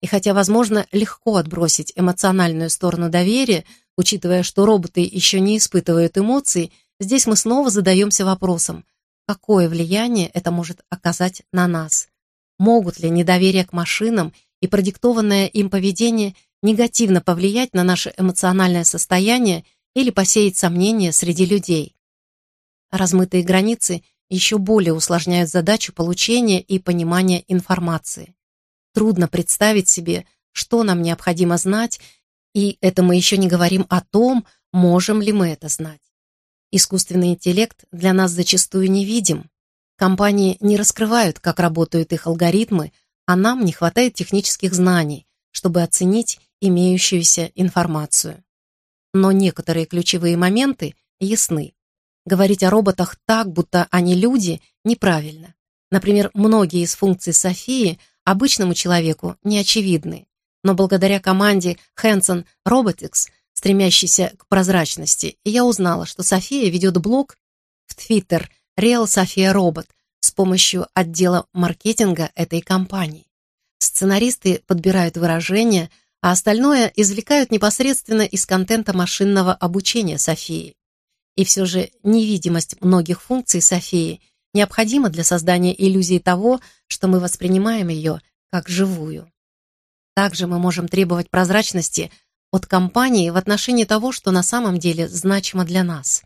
И хотя, возможно, легко отбросить эмоциональную сторону доверия, учитывая, что роботы еще не испытывают эмоций, здесь мы снова задаемся вопросом, какое влияние это может оказать на нас – могут ли недоверие к машинам и продиктованное им поведение негативно повлиять на наше эмоциональное состояние или посеять сомнения среди людей. Размытые границы еще более усложняют задачу получения и понимания информации. Трудно представить себе, что нам необходимо знать, и это мы еще не говорим о том, можем ли мы это знать. Искусственный интеллект для нас зачастую невидим, Компании не раскрывают, как работают их алгоритмы, а нам не хватает технических знаний, чтобы оценить имеющуюся информацию. Но некоторые ключевые моменты ясны. Говорить о роботах так, будто они люди, неправильно. Например, многие из функций Софии обычному человеку не очевидны, но благодаря команде Hanson Robotics, стремящейся к прозрачности, я узнала, что София ведет блог в Twitter – Реал София Робот с помощью отдела маркетинга этой компании. Сценаристы подбирают выражения, а остальное извлекают непосредственно из контента машинного обучения Софии. И все же невидимость многих функций Софии необходима для создания иллюзии того, что мы воспринимаем ее как живую. Также мы можем требовать прозрачности от компании в отношении того, что на самом деле значимо для нас.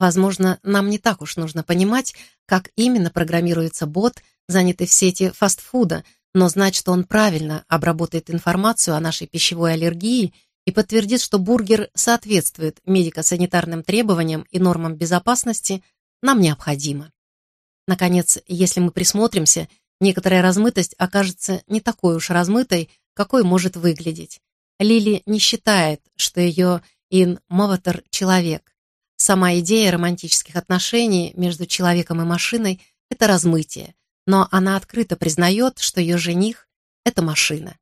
Возможно, нам не так уж нужно понимать, как именно программируется бот, занятый в сети фастфуда, но знать, что он правильно обработает информацию о нашей пищевой аллергии и подтвердит, что бургер соответствует медико-санитарным требованиям и нормам безопасности, нам необходимо. Наконец, если мы присмотримся, некоторая размытость окажется не такой уж размытой, какой может выглядеть. Лили не считает, что ее инмоватор — человек. Сама идея романтических отношений между человеком и машиной – это размытие, но она открыто признает, что ее жених – это машина.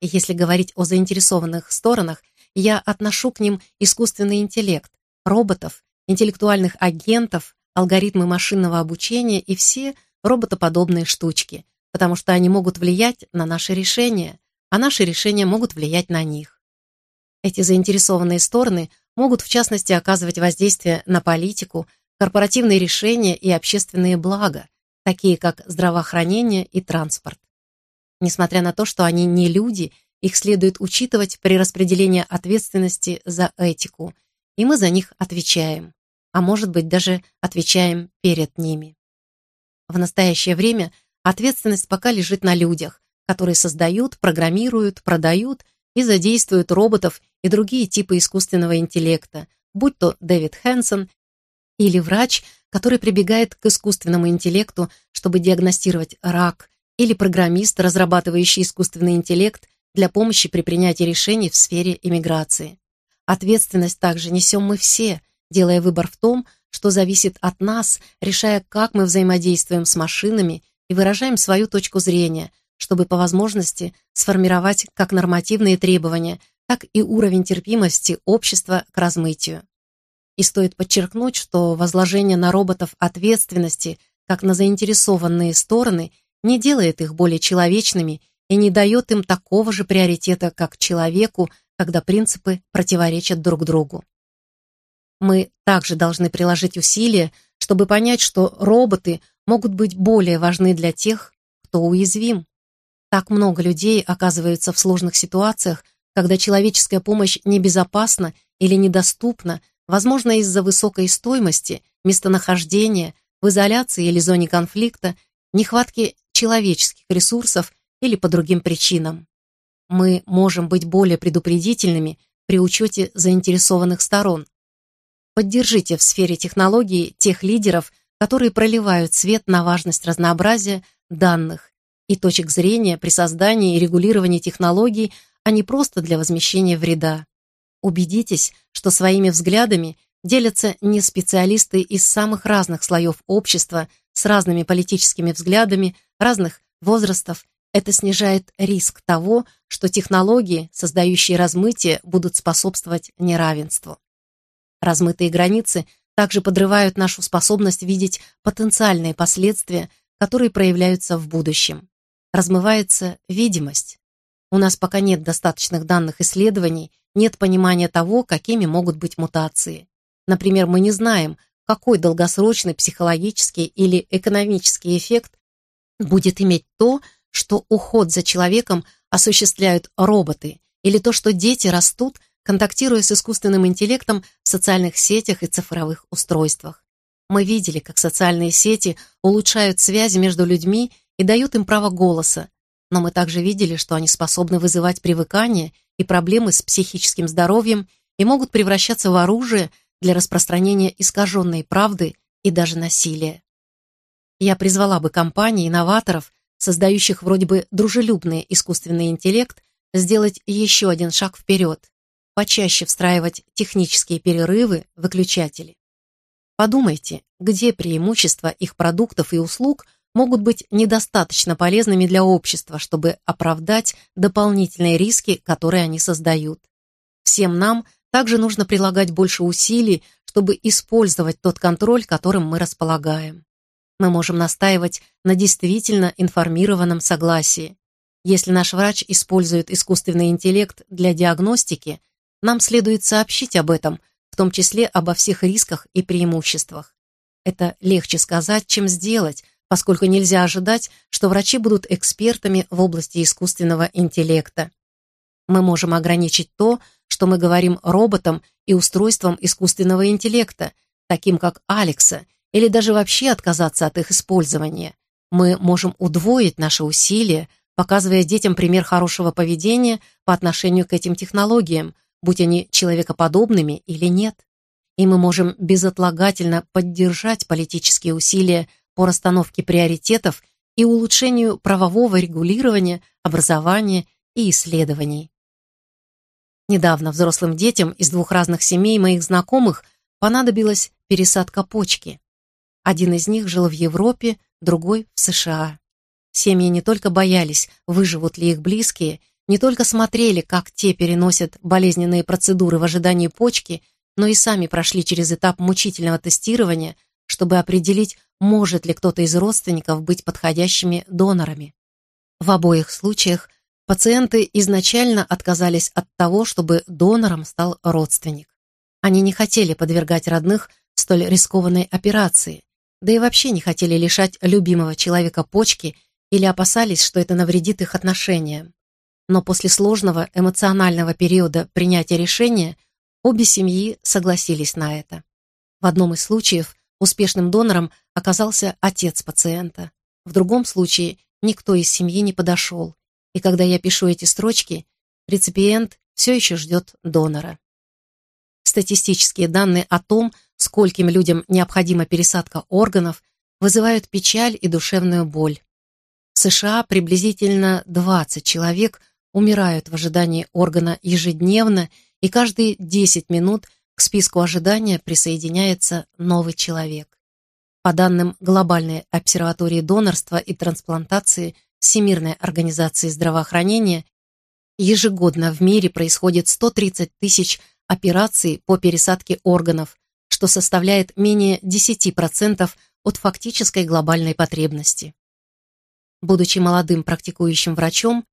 И если говорить о заинтересованных сторонах, я отношу к ним искусственный интеллект, роботов, интеллектуальных агентов, алгоритмы машинного обучения и все роботоподобные штучки, потому что они могут влиять на наши решения, а наши решения могут влиять на них. Эти заинтересованные стороны могут в частности оказывать воздействие на политику, корпоративные решения и общественные блага, такие как здравоохранение и транспорт. Несмотря на то, что они не люди, их следует учитывать при распределении ответственности за этику, и мы за них отвечаем, а может быть даже отвечаем перед ними. В настоящее время ответственность пока лежит на людях, которые создают, программируют, продают и задействуют роботов и другие типы искусственного интеллекта, будь то Дэвид Хэнсон или врач, который прибегает к искусственному интеллекту, чтобы диагностировать рак, или программист, разрабатывающий искусственный интеллект для помощи при принятии решений в сфере иммиграции. Ответственность также несем мы все, делая выбор в том, что зависит от нас, решая, как мы взаимодействуем с машинами и выражаем свою точку зрения, чтобы по возможности сформировать как нормативные требования, так и уровень терпимости общества к размытию. И стоит подчеркнуть, что возложение на роботов ответственности как на заинтересованные стороны не делает их более человечными и не дает им такого же приоритета, как человеку, когда принципы противоречат друг другу. Мы также должны приложить усилия, чтобы понять, что роботы могут быть более важны для тех, кто уязвим. Так много людей оказываются в сложных ситуациях, когда человеческая помощь не безопасна или недоступна, возможно, из-за высокой стоимости, местонахождения, в изоляции или зоне конфликта, нехватки человеческих ресурсов или по другим причинам. Мы можем быть более предупредительными при учете заинтересованных сторон. Поддержите в сфере технологий тех лидеров, которые проливают свет на важность разнообразия данных и точек зрения при создании и регулировании технологий, а не просто для возмещения вреда. Убедитесь, что своими взглядами делятся не специалисты из самых разных слоев общества с разными политическими взглядами, разных возрастов. Это снижает риск того, что технологии, создающие размытие, будут способствовать неравенству. Размытые границы также подрывают нашу способность видеть потенциальные последствия, которые проявляются в будущем. Размывается видимость. У нас пока нет достаточных данных исследований, нет понимания того, какими могут быть мутации. Например, мы не знаем, какой долгосрочный психологический или экономический эффект будет иметь то, что уход за человеком осуществляют роботы, или то, что дети растут, контактируя с искусственным интеллектом в социальных сетях и цифровых устройствах. Мы видели, как социальные сети улучшают связи между людьми и дают им право голоса, но мы также видели, что они способны вызывать привыкание и проблемы с психическим здоровьем и могут превращаться в оружие для распространения искаженной правды и даже насилия. Я призвала бы компании инноваторов, создающих вроде бы дружелюбный искусственный интеллект, сделать еще один шаг вперед, почаще встраивать технические перерывы, выключатели. Подумайте, где преимущества их продуктов и услуг – могут быть недостаточно полезными для общества, чтобы оправдать дополнительные риски, которые они создают. Всем нам также нужно прилагать больше усилий, чтобы использовать тот контроль, которым мы располагаем. Мы можем настаивать на действительно информированном согласии. Если наш врач использует искусственный интеллект для диагностики, нам следует сообщить об этом, в том числе обо всех рисках и преимуществах. Это легче сказать, чем сделать, поскольку нельзя ожидать, что врачи будут экспертами в области искусственного интеллекта. Мы можем ограничить то, что мы говорим роботам и устройствам искусственного интеллекта, таким как Алекса, или даже вообще отказаться от их использования. Мы можем удвоить наши усилия, показывая детям пример хорошего поведения по отношению к этим технологиям, будь они человекоподобными или нет. И мы можем безотлагательно поддержать политические усилия по расстановке приоритетов и улучшению правового регулирования, образования и исследований. Недавно взрослым детям из двух разных семей моих знакомых понадобилась пересадка почки. Один из них жил в Европе, другой — в США. Семьи не только боялись, выживут ли их близкие, не только смотрели, как те переносят болезненные процедуры в ожидании почки, но и сами прошли через этап мучительного тестирования, чтобы определить, может ли кто-то из родственников быть подходящими донорами. В обоих случаях пациенты изначально отказались от того, чтобы донором стал родственник. Они не хотели подвергать родных столь рискованной операции, да и вообще не хотели лишать любимого человека почки или опасались, что это навредит их отношениям. Но после сложного эмоционального периода принятия решения обе семьи согласились на это. В одном из случаев Успешным донором оказался отец пациента. В другом случае никто из семьи не подошел, и когда я пишу эти строчки, реципиент все еще ждет донора. Статистические данные о том, скольким людям необходима пересадка органов, вызывают печаль и душевную боль. В США приблизительно 20 человек умирают в ожидании органа ежедневно, и каждые 10 минут – к списку ожидания присоединяется новый человек. По данным Глобальной обсерватории донорства и трансплантации Всемирной организации здравоохранения, ежегодно в мире происходит 130 тысяч операций по пересадке органов, что составляет менее 10% от фактической глобальной потребности. Будучи молодым практикующим врачом,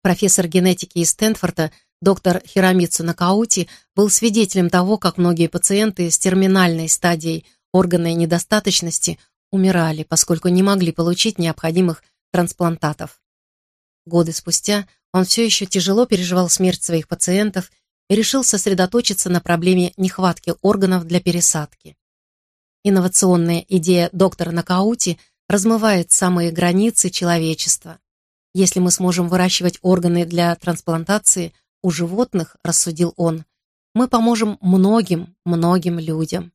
профессор генетики из Стэнфорда – Доктор Хирамитсу Накаути был свидетелем того, как многие пациенты с терминальной стадией органной недостаточности умирали, поскольку не могли получить необходимых трансплантатов. Годы спустя он все еще тяжело переживал смерть своих пациентов и решил сосредоточиться на проблеме нехватки органов для пересадки. Инновационная идея доктора Накаути размывает самые границы человечества. Если мы сможем выращивать органы для трансплантации – у животных, рассудил он, мы поможем многим, многим людям.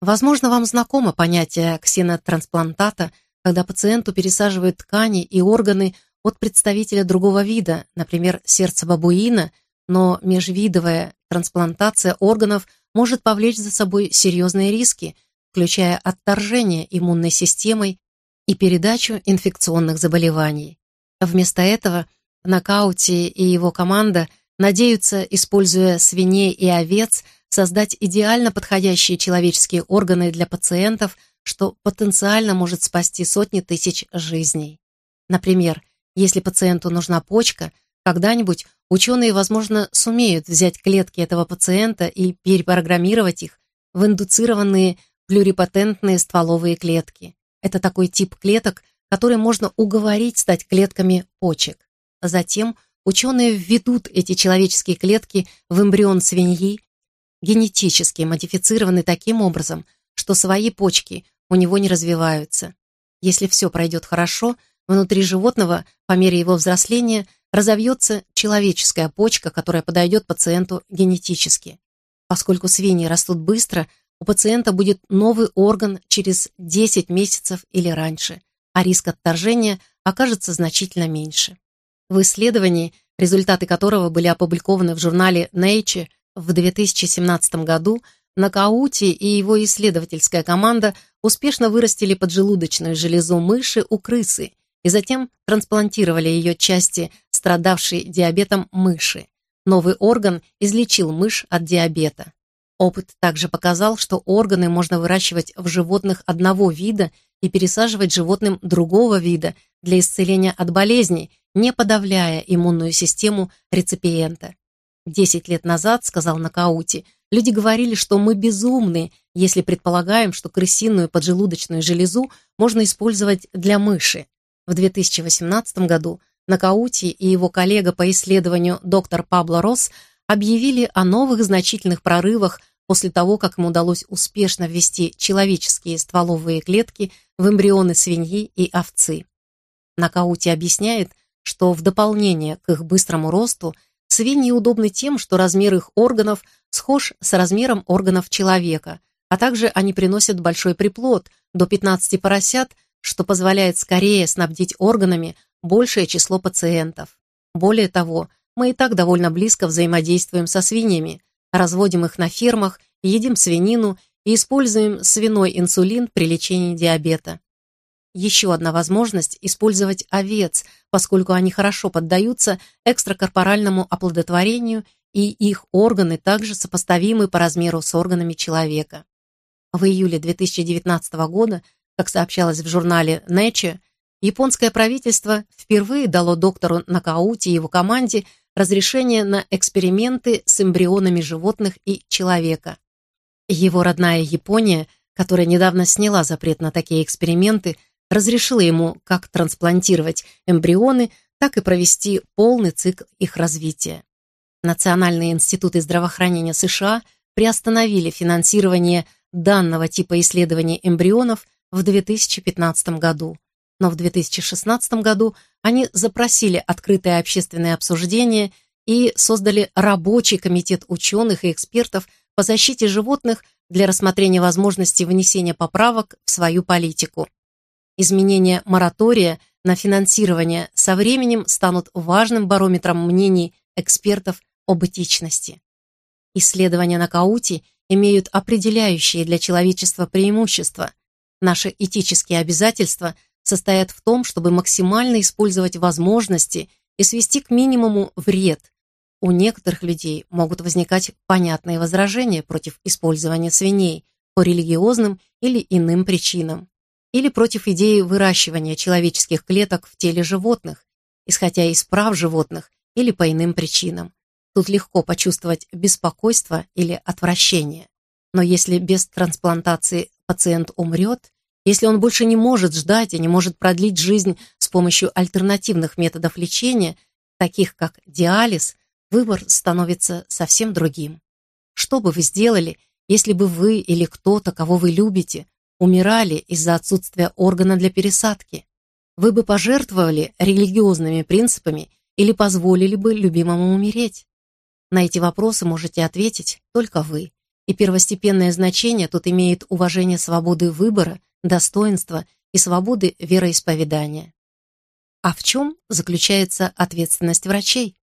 Возможно, вам знакомо понятие ксенотрансплантата, когда пациенту пересаживают ткани и органы от представителя другого вида, например, сердца бабуина, но межвидовая трансплантация органов может повлечь за собой серьезные риски, включая отторжение иммунной системой и передачу инфекционных заболеваний. Вместо этого – Нокаути и его команда надеются, используя свиней и овец, создать идеально подходящие человеческие органы для пациентов, что потенциально может спасти сотни тысяч жизней. Например, если пациенту нужна почка, когда-нибудь ученые, возможно, сумеют взять клетки этого пациента и перепрограммировать их в индуцированные плюрипатентные стволовые клетки. Это такой тип клеток, который можно уговорить стать клетками почек. А затем ученые введут эти человеческие клетки в эмбрион свиньи, генетически модифицированы таким образом, что свои почки у него не развиваются. Если все пройдет хорошо, внутри животного, по мере его взросления, разовьется человеческая почка, которая подойдет пациенту генетически. Поскольку свиньи растут быстро, у пациента будет новый орган через 10 месяцев или раньше, а риск отторжения окажется значительно меньше в исследовании, результаты которого были опубликованы в журнале Nature в 2017 году, Накаути и его исследовательская команда успешно вырастили поджелудочную железу мыши у крысы и затем трансплантировали ее части, страдавшей диабетом мыши. Новый орган излечил мышь от диабета. Опыт также показал, что органы можно выращивать в животных одного вида и пересаживать животным другого вида для исцеления от болезней, не подавляя иммунную систему реципиента. Десять лет назад, сказал Накаути, люди говорили, что мы безумны, если предполагаем, что крысиную поджелудочную железу можно использовать для мыши. В 2018 году Накаути и его коллега по исследованию доктор Пабло Росс объявили о новых значительных прорывах после того, как им удалось успешно ввести человеческие стволовые клетки в эмбрионы свиньи и овцы. Накаути объясняет, что в дополнение к их быстрому росту свиньи удобны тем, что размер их органов схож с размером органов человека, а также они приносят большой приплод до 15 поросят, что позволяет скорее снабдить органами большее число пациентов. Более того, мы и так довольно близко взаимодействуем со свиньями, разводим их на фермах, едим свинину и используем свиной инсулин при лечении диабета еще одна возможность использовать овец, поскольку они хорошо поддаются экстракорпоральному оплодотворению и их органы также сопоставимы по размеру с органами человека. В июле 2019 года, как сообщалось в журнале Nature, японское правительство впервые дало доктору Накаути и его команде разрешение на эксперименты с эмбрионами животных и человека. Его родная Япония, которая недавно сняла запрет на такие эксперименты – разрешила ему как трансплантировать эмбрионы, так и провести полный цикл их развития. Национальные институты здравоохранения США приостановили финансирование данного типа исследований эмбрионов в 2015 году, но в 2016 году они запросили открытое общественное обсуждение и создали рабочий комитет ученых и экспертов по защите животных для рассмотрения возможности внесения поправок в свою политику. Изменения моратория на финансирование со временем станут важным барометром мнений экспертов об этичности. Исследования на Каути имеют определяющие для человечества преимущества. Наши этические обязательства состоят в том, чтобы максимально использовать возможности и свести к минимуму вред. У некоторых людей могут возникать понятные возражения против использования свиней по религиозным или иным причинам или против идеи выращивания человеческих клеток в теле животных, исходя из прав животных или по иным причинам. Тут легко почувствовать беспокойство или отвращение. Но если без трансплантации пациент умрет, если он больше не может ждать и не может продлить жизнь с помощью альтернативных методов лечения, таких как диализ, выбор становится совсем другим. Что бы вы сделали, если бы вы или кто-то, кого вы любите, умирали из-за отсутствия органа для пересадки. Вы бы пожертвовали религиозными принципами или позволили бы любимому умереть? На эти вопросы можете ответить только вы. И первостепенное значение тут имеет уважение свободы выбора, достоинства и свободы вероисповедания. А в чем заключается ответственность врачей?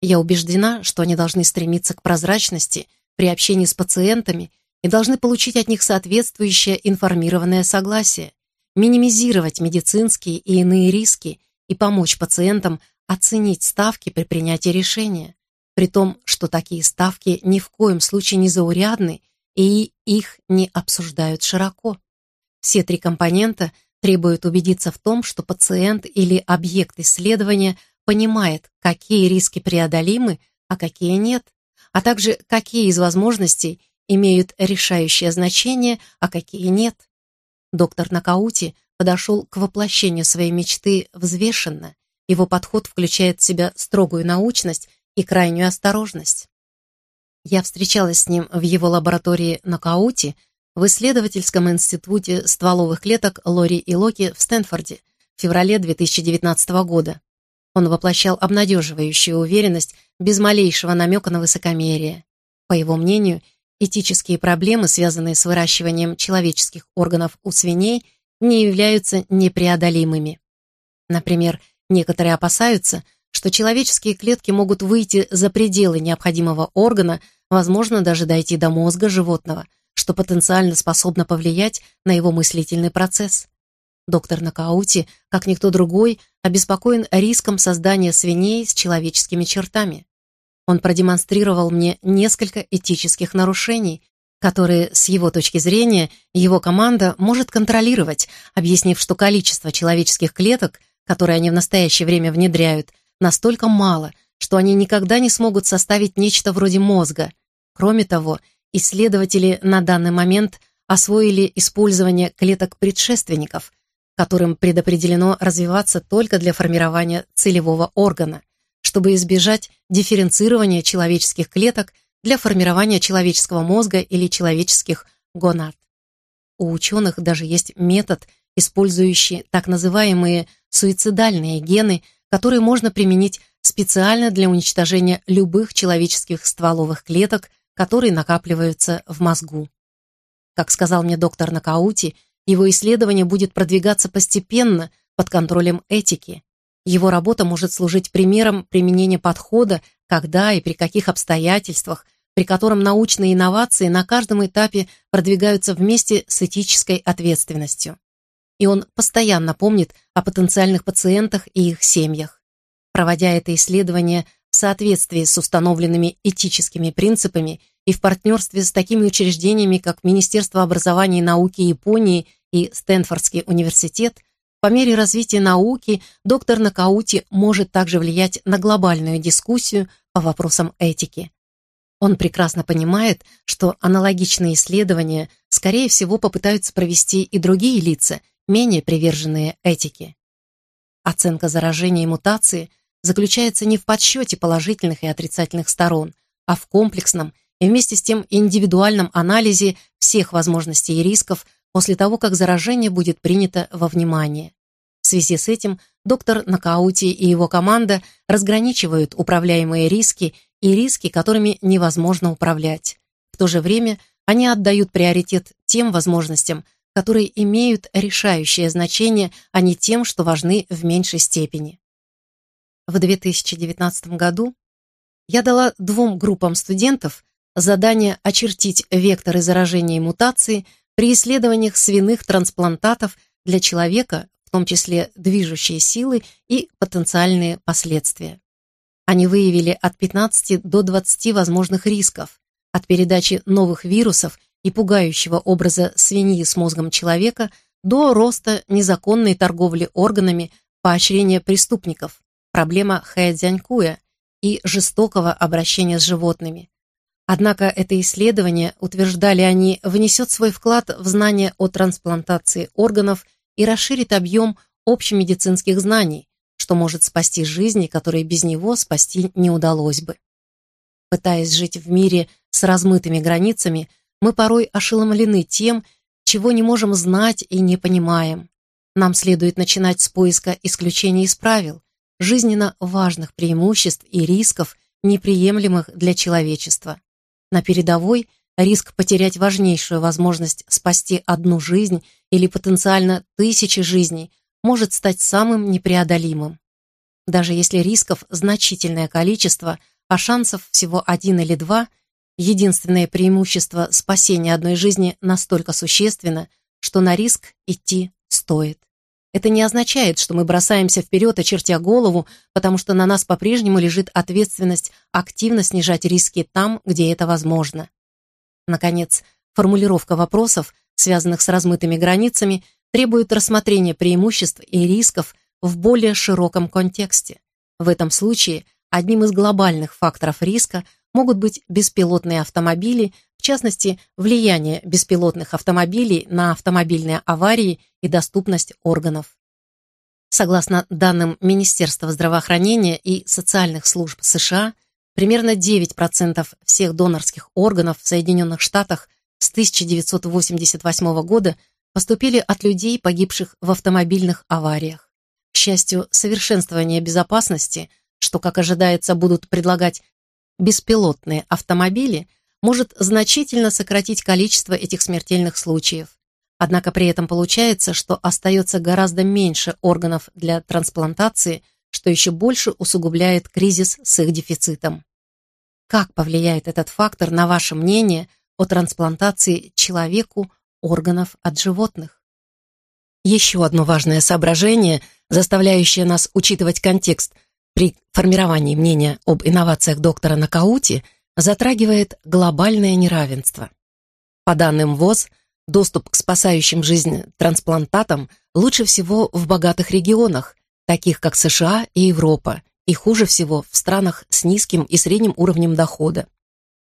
Я убеждена, что они должны стремиться к прозрачности при общении с пациентами и должны получить от них соответствующее информированное согласие, минимизировать медицинские и иные риски и помочь пациентам оценить ставки при принятии решения, при том, что такие ставки ни в коем случае не заурядны и их не обсуждают широко. Все три компонента требуют убедиться в том, что пациент или объект исследования понимает, какие риски преодолимы, а какие нет, а также какие из возможностей – имеют решающее значение, а какие нет. Доктор Накаути подошел к воплощению своей мечты взвешенно. Его подход включает в себя строгую научность и крайнюю осторожность. Я встречалась с ним в его лаборатории Накаути в исследовательском институте стволовых клеток Лори и Локи в Стэнфорде в феврале 2019 года. Он воплощал обнадеживающую уверенность без малейшего намека на высокомерие. По его мнению, Этические проблемы, связанные с выращиванием человеческих органов у свиней, не являются непреодолимыми. Например, некоторые опасаются, что человеческие клетки могут выйти за пределы необходимого органа, возможно, даже дойти до мозга животного, что потенциально способно повлиять на его мыслительный процесс. Доктор Накаути, как никто другой, обеспокоен риском создания свиней с человеческими чертами он продемонстрировал мне несколько этических нарушений, которые, с его точки зрения, его команда может контролировать, объяснив, что количество человеческих клеток, которые они в настоящее время внедряют, настолько мало, что они никогда не смогут составить нечто вроде мозга. Кроме того, исследователи на данный момент освоили использование клеток предшественников, которым предопределено развиваться только для формирования целевого органа – чтобы избежать дифференцирования человеческих клеток для формирования человеческого мозга или человеческих гонад. У ученых даже есть метод, использующий так называемые суицидальные гены, которые можно применить специально для уничтожения любых человеческих стволовых клеток, которые накапливаются в мозгу. Как сказал мне доктор Накаути, его исследование будет продвигаться постепенно под контролем этики, его работа может служить примером применения подхода, когда и при каких обстоятельствах, при котором научные инновации на каждом этапе продвигаются вместе с этической ответственностью. И он постоянно помнит о потенциальных пациентах и их семьях. Проводя это исследование в соответствии с установленными этическими принципами и в партнерстве с такими учреждениями, как Министерство образования и науки Японии и Стэнфордский университет – по мере развития науки доктор Накаути может также влиять на глобальную дискуссию по вопросам этики. Он прекрасно понимает, что аналогичные исследования, скорее всего, попытаются провести и другие лица, менее приверженные этике. Оценка заражения и мутации заключается не в подсчете положительных и отрицательных сторон, а в комплексном и вместе с тем индивидуальном анализе всех возможностей и рисков после того, как заражение будет принято во внимание. В связи с этим доктор Нокаути и его команда разграничивают управляемые риски и риски, которыми невозможно управлять. В то же время они отдают приоритет тем возможностям, которые имеют решающее значение, а не тем, что важны в меньшей степени. В 2019 году я дала двум группам студентов задание очертить векторы заражения и мутации – при исследованиях свиных трансплантатов для человека, в том числе движущие силы и потенциальные последствия. Они выявили от 15 до 20 возможных рисков от передачи новых вирусов и пугающего образа свиньи с мозгом человека до роста незаконной торговли органами, поощрения преступников, проблема Хэ Дзянькуя и жестокого обращения с животными, Однако это исследование, утверждали они, внесет свой вклад в знания о трансплантации органов и расширит объем общемедицинских знаний, что может спасти жизни, которые без него спасти не удалось бы. Пытаясь жить в мире с размытыми границами, мы порой ошеломлены тем, чего не можем знать и не понимаем. Нам следует начинать с поиска исключений из правил, жизненно важных преимуществ и рисков, неприемлемых для человечества. На передовой риск потерять важнейшую возможность спасти одну жизнь или потенциально тысячи жизней может стать самым непреодолимым. Даже если рисков значительное количество, а шансов всего один или два, единственное преимущество спасения одной жизни настолько существенно, что на риск идти стоит. Это не означает, что мы бросаемся вперед, очертя голову, потому что на нас по-прежнему лежит ответственность активно снижать риски там, где это возможно. Наконец, формулировка вопросов, связанных с размытыми границами, требует рассмотрения преимуществ и рисков в более широком контексте. В этом случае одним из глобальных факторов риска – могут быть беспилотные автомобили, в частности, влияние беспилотных автомобилей на автомобильные аварии и доступность органов. Согласно данным Министерства здравоохранения и социальных служб США, примерно 9% всех донорских органов в Соединенных Штатах с 1988 года поступили от людей, погибших в автомобильных авариях. К счастью, совершенствование безопасности, что, как ожидается, будут предлагать беспилотные автомобили может значительно сократить количество этих смертельных случаев. Однако при этом получается, что остается гораздо меньше органов для трансплантации, что еще больше усугубляет кризис с их дефицитом. Как повлияет этот фактор на ваше мнение о трансплантации человеку органов от животных? Еще одно важное соображение, заставляющее нас учитывать контекст при формировании мнения об инновациях доктора Накаути затрагивает глобальное неравенство. По данным ВОЗ, доступ к спасающим жизнь трансплантатам лучше всего в богатых регионах, таких как США и Европа, и хуже всего в странах с низким и средним уровнем дохода.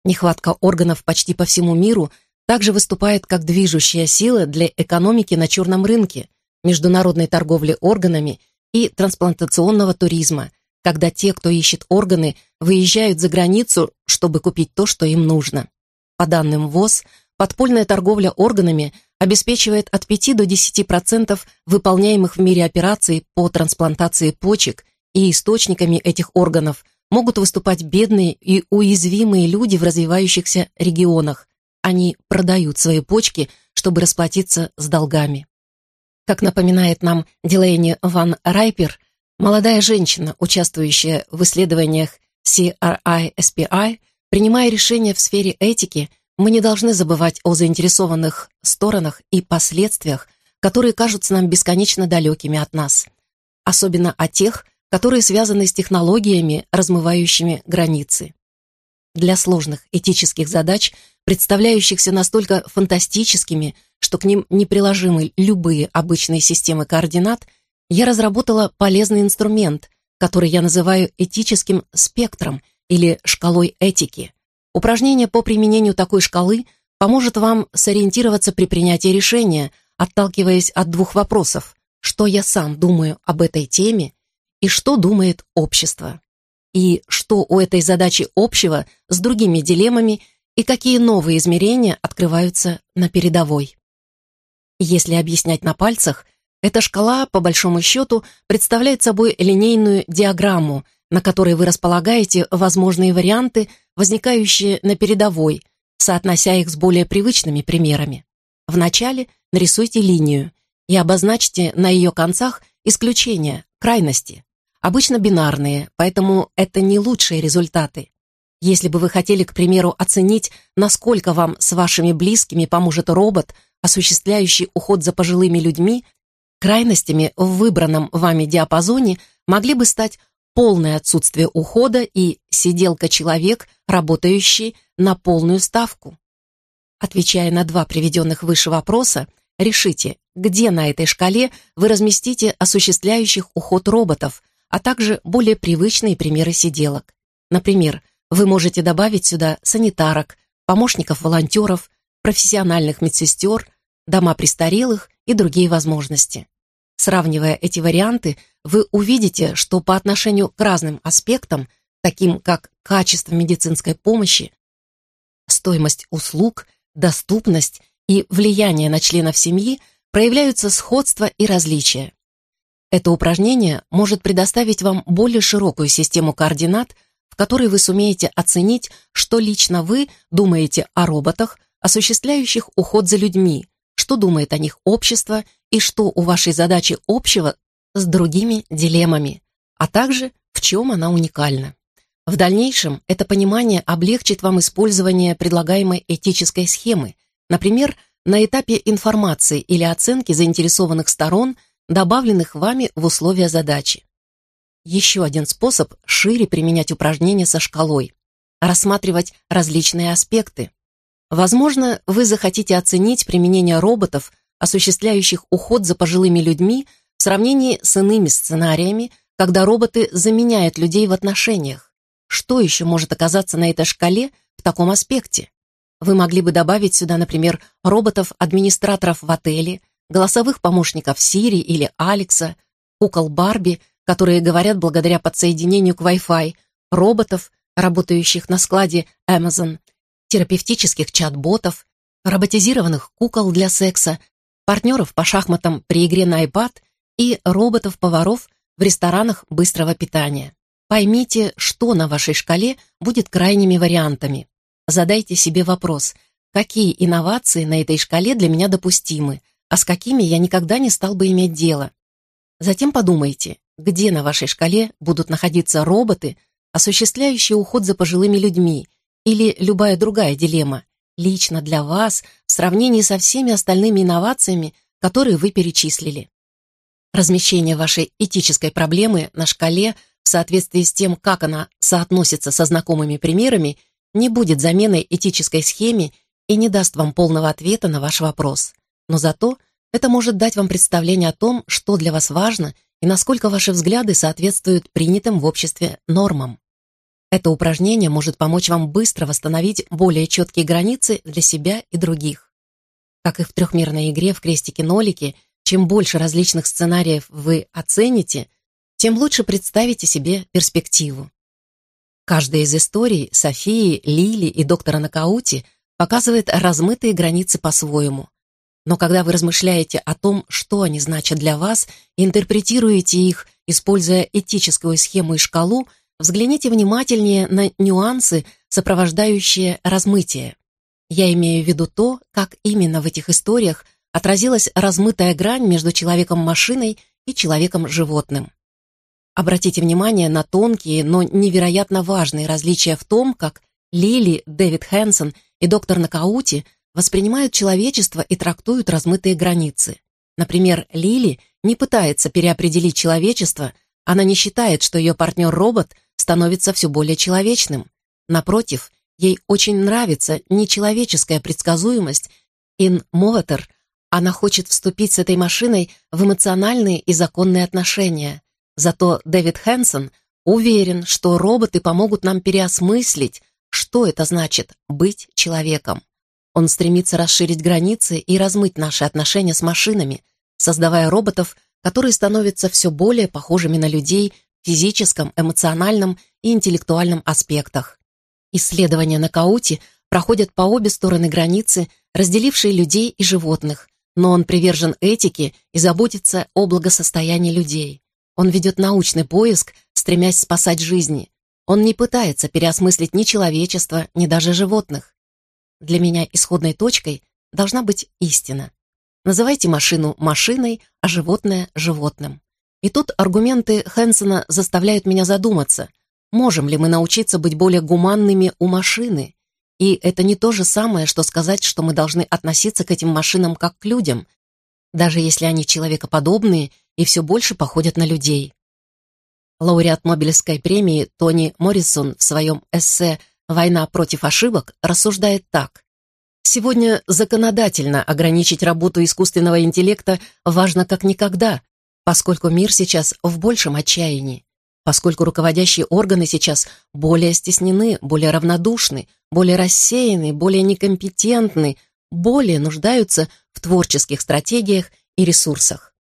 Нехватка органов почти по всему миру также выступает как движущая сила для экономики на черном рынке, международной торговли органами и трансплантационного туризма, когда те, кто ищет органы, выезжают за границу, чтобы купить то, что им нужно. По данным ВОЗ, подпольная торговля органами обеспечивает от 5 до 10% выполняемых в мире операций по трансплантации почек, и источниками этих органов могут выступать бедные и уязвимые люди в развивающихся регионах. Они продают свои почки, чтобы расплатиться с долгами. Как напоминает нам Дилейни Ван Райпер – Молодая женщина, участвующая в исследованиях CRI-SPI, принимая решения в сфере этики, мы не должны забывать о заинтересованных сторонах и последствиях, которые кажутся нам бесконечно далекими от нас. Особенно о тех, которые связаны с технологиями, размывающими границы. Для сложных этических задач, представляющихся настолько фантастическими, что к ним неприложимы любые обычные системы координат – я разработала полезный инструмент, который я называю этическим спектром или шкалой этики. Упражнение по применению такой шкалы поможет вам сориентироваться при принятии решения, отталкиваясь от двух вопросов «что я сам думаю об этой теме» и «что думает общество» и что у этой задачи общего с другими дилеммами и какие новые измерения открываются на передовой. Если объяснять на пальцах – эта шкала, по большому счету, представляет собой линейную диаграмму, на которой вы располагаете возможные варианты, возникающие на передовой, соотнося их с более привычными примерами. Вначале нарисуйте линию и обозначьте на ее концах исключения, крайности. Обычно бинарные, поэтому это не лучшие результаты. Если бы вы хотели, к примеру, оценить, насколько вам с вашими близкими поможет робот, осуществляющий уход за пожилыми людьми, Крайностями в выбранном вами диапазоне могли бы стать полное отсутствие ухода и сиделка-человек, работающий на полную ставку. Отвечая на два приведенных выше вопроса, решите, где на этой шкале вы разместите осуществляющих уход роботов, а также более привычные примеры сиделок. Например, вы можете добавить сюда санитарок, помощников-волонтеров, профессиональных медсестер, дома престарелых и другие возможности. Сравнивая эти варианты, вы увидите, что по отношению к разным аспектам, таким как качество медицинской помощи, стоимость услуг, доступность и влияние на членов семьи, проявляются сходства и различия. Это упражнение может предоставить вам более широкую систему координат, в которой вы сумеете оценить, что лично вы думаете о роботах, осуществляющих уход за людьми, что думает о них общество и что у вашей задачи общего с другими дилеммами, а также в чем она уникальна. В дальнейшем это понимание облегчит вам использование предлагаемой этической схемы, например, на этапе информации или оценки заинтересованных сторон, добавленных вами в условия задачи. Еще один способ шире применять упражнения со шкалой, рассматривать различные аспекты, Возможно, вы захотите оценить применение роботов, осуществляющих уход за пожилыми людьми, в сравнении с иными сценариями, когда роботы заменяют людей в отношениях. Что еще может оказаться на этой шкале в таком аспекте? Вы могли бы добавить сюда, например, роботов-администраторов в отеле, голосовых помощников Сири или Алекса, кукол Барби, которые говорят благодаря подсоединению к Wi-Fi, роботов, работающих на складе Amazon, терапевтических чат-ботов, роботизированных кукол для секса, партнеров по шахматам при игре на iPad и роботов-поваров в ресторанах быстрого питания. Поймите, что на вашей шкале будет крайними вариантами. Задайте себе вопрос, какие инновации на этой шкале для меня допустимы, а с какими я никогда не стал бы иметь дело. Затем подумайте, где на вашей шкале будут находиться роботы, осуществляющие уход за пожилыми людьми, или любая другая дилемма лично для вас в сравнении со всеми остальными инновациями, которые вы перечислили. Размещение вашей этической проблемы на шкале в соответствии с тем, как она соотносится со знакомыми примерами, не будет заменой этической схеме и не даст вам полного ответа на ваш вопрос. Но зато это может дать вам представление о том, что для вас важно и насколько ваши взгляды соответствуют принятым в обществе нормам. Это упражнение может помочь вам быстро восстановить более четкие границы для себя и других. Как и в трехмерной игре в крестике-нолике, чем больше различных сценариев вы оцените, тем лучше представите себе перспективу. Каждая из историй Софии, Лили и доктора Накаути показывает размытые границы по-своему. Но когда вы размышляете о том, что они значат для вас, интерпретируете их, используя этическую схему и шкалу – Взгляните внимательнее на нюансы, сопровождающие размытие. Я имею в виду то, как именно в этих историях отразилась размытая грань между человеком-машиной и человеком-животным. Обратите внимание на тонкие, но невероятно важные различия в том, как Лили, Дэвид Хэнсон и доктор Накаути воспринимают человечество и трактуют размытые границы. Например, Лили не пытается переопределить человечество, она не считает, что ее партнер-робот – становится все более человечным. Напротив, ей очень нравится нечеловеческая предсказуемость Ин Моватер. Она хочет вступить с этой машиной в эмоциональные и законные отношения. Зато Дэвид Хэнсон уверен, что роботы помогут нам переосмыслить, что это значит быть человеком. Он стремится расширить границы и размыть наши отношения с машинами, создавая роботов, которые становятся все более похожими на людей физическом, эмоциональном и интеллектуальном аспектах. Исследования на Кауте проходят по обе стороны границы, разделившие людей и животных, но он привержен этике и заботится о благосостоянии людей. Он ведет научный поиск, стремясь спасать жизни. Он не пытается переосмыслить ни человечество, ни даже животных. Для меня исходной точкой должна быть истина. Называйте машину машиной, а животное – животным. И тут аргументы Хэнсона заставляют меня задуматься, можем ли мы научиться быть более гуманными у машины. И это не то же самое, что сказать, что мы должны относиться к этим машинам как к людям, даже если они человекоподобные и все больше походят на людей. Лауреат Нобелевской премии Тони Моррисон в своем эссе «Война против ошибок» рассуждает так. «Сегодня законодательно ограничить работу искусственного интеллекта важно как никогда, поскольку мир сейчас в большем отчаянии, поскольку руководящие органы сейчас более стеснены, более равнодушны, более рассеяны, более некомпетентны, более нуждаются в творческих стратегиях и ресурсах.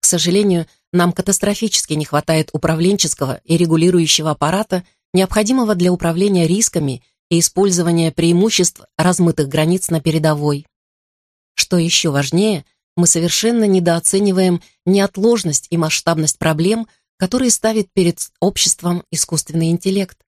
К сожалению, нам катастрофически не хватает управленческого и регулирующего аппарата, необходимого для управления рисками и использования преимуществ размытых границ на передовой. Что еще важнее – мы совершенно недооцениваем неотложность и масштабность проблем, которые ставит перед обществом искусственный интеллект.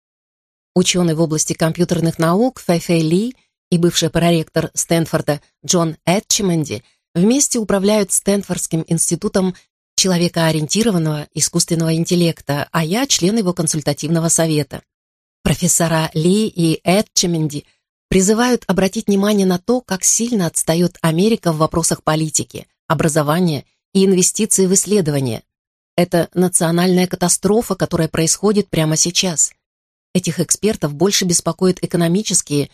Ученый в области компьютерных наук Фэйфэй Ли и бывший проректор Стэнфорда Джон Эдчиманди вместе управляют Стэнфордским институтом человекоориентированного искусственного интеллекта, а я член его консультативного совета. Профессора Ли и Эдчиманди – призывают обратить внимание на то, как сильно отстает Америка в вопросах политики, образования и инвестиций в исследования. Это национальная катастрофа, которая происходит прямо сейчас. Этих экспертов больше беспокоят экономические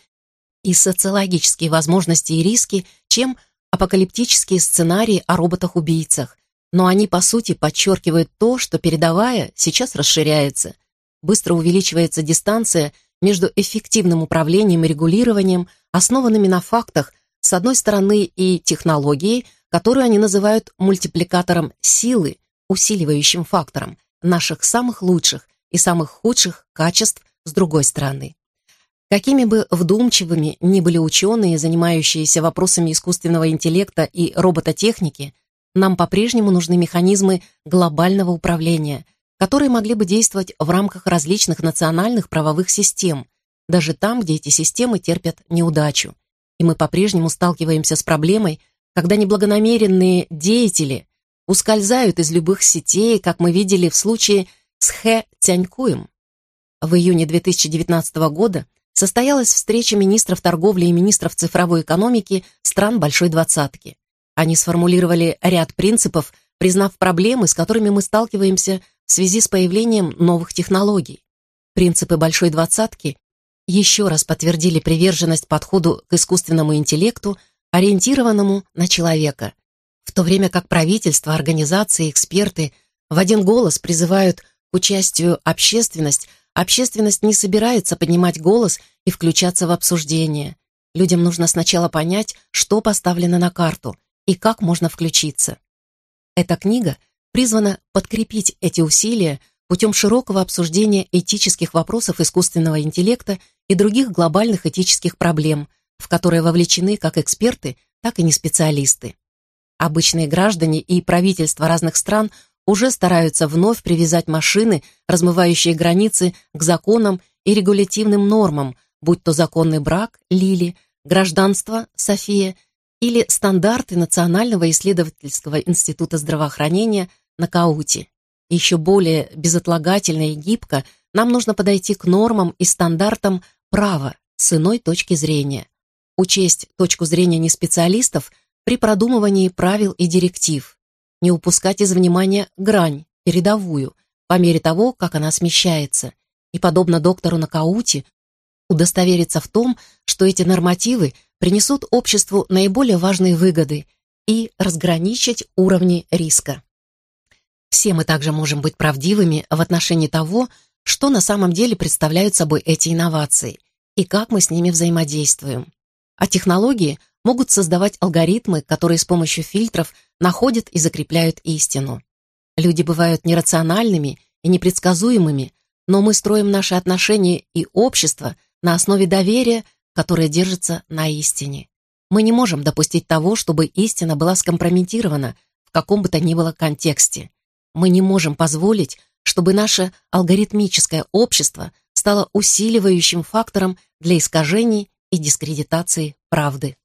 и социологические возможности и риски, чем апокалиптические сценарии о роботах-убийцах. Но они, по сути, подчеркивают то, что передовая сейчас расширяется. Быстро увеличивается дистанция – между эффективным управлением и регулированием, основанными на фактах, с одной стороны, и технологией, которую они называют мультипликатором силы, усиливающим фактором наших самых лучших и самых худших качеств, с другой стороны. Какими бы вдумчивыми ни были ученые, занимающиеся вопросами искусственного интеллекта и робототехники, нам по-прежнему нужны механизмы глобального управления – которые могли бы действовать в рамках различных национальных правовых систем, даже там, где эти системы терпят неудачу. И мы по-прежнему сталкиваемся с проблемой, когда неблагонамеренные деятели ускользают из любых сетей, как мы видели в случае с Хэ Цянькуем. В июне 2019 года состоялась встреча министров торговли и министров цифровой экономики стран Большой Двадцатки. Они сформулировали ряд принципов, признав проблемы, с которыми мы сталкиваемся в связи с появлением новых технологий. Принципы «большой двадцатки» еще раз подтвердили приверженность подходу к искусственному интеллекту, ориентированному на человека, в то время как правительства, организации, эксперты в один голос призывают к участию общественность, общественность не собирается поднимать голос и включаться в обсуждение. Людям нужно сначала понять, что поставлено на карту и как можно включиться. Эта книга призвана подкрепить эти усилия путем широкого обсуждения этических вопросов искусственного интеллекта и других глобальных этических проблем, в которые вовлечены как эксперты, так и не специалисты. Обычные граждане и правительства разных стран уже стараются вновь привязать машины, размывающие границы, к законам и регулятивным нормам, будь то законный брак – Лили, гражданство – София или стандарты Национального исследовательского института здравоохранения на Кауте. Еще более безотлагательно и гибко нам нужно подойти к нормам и стандартам права с иной точки зрения. Учесть точку зрения неспециалистов при продумывании правил и директив. Не упускать из внимания грань, передовую, по мере того, как она смещается. И, подобно доктору Накаути, удостовериться в том, что эти нормативы – принесут обществу наиболее важные выгоды и разграничить уровни риска. Все мы также можем быть правдивыми в отношении того, что на самом деле представляют собой эти инновации и как мы с ними взаимодействуем. А технологии могут создавать алгоритмы, которые с помощью фильтров находят и закрепляют истину. Люди бывают нерациональными и непредсказуемыми, но мы строим наши отношения и общество на основе доверия которая держится на истине. Мы не можем допустить того, чтобы истина была скомпрометирована в каком бы то ни было контексте. Мы не можем позволить, чтобы наше алгоритмическое общество стало усиливающим фактором для искажений и дискредитации правды.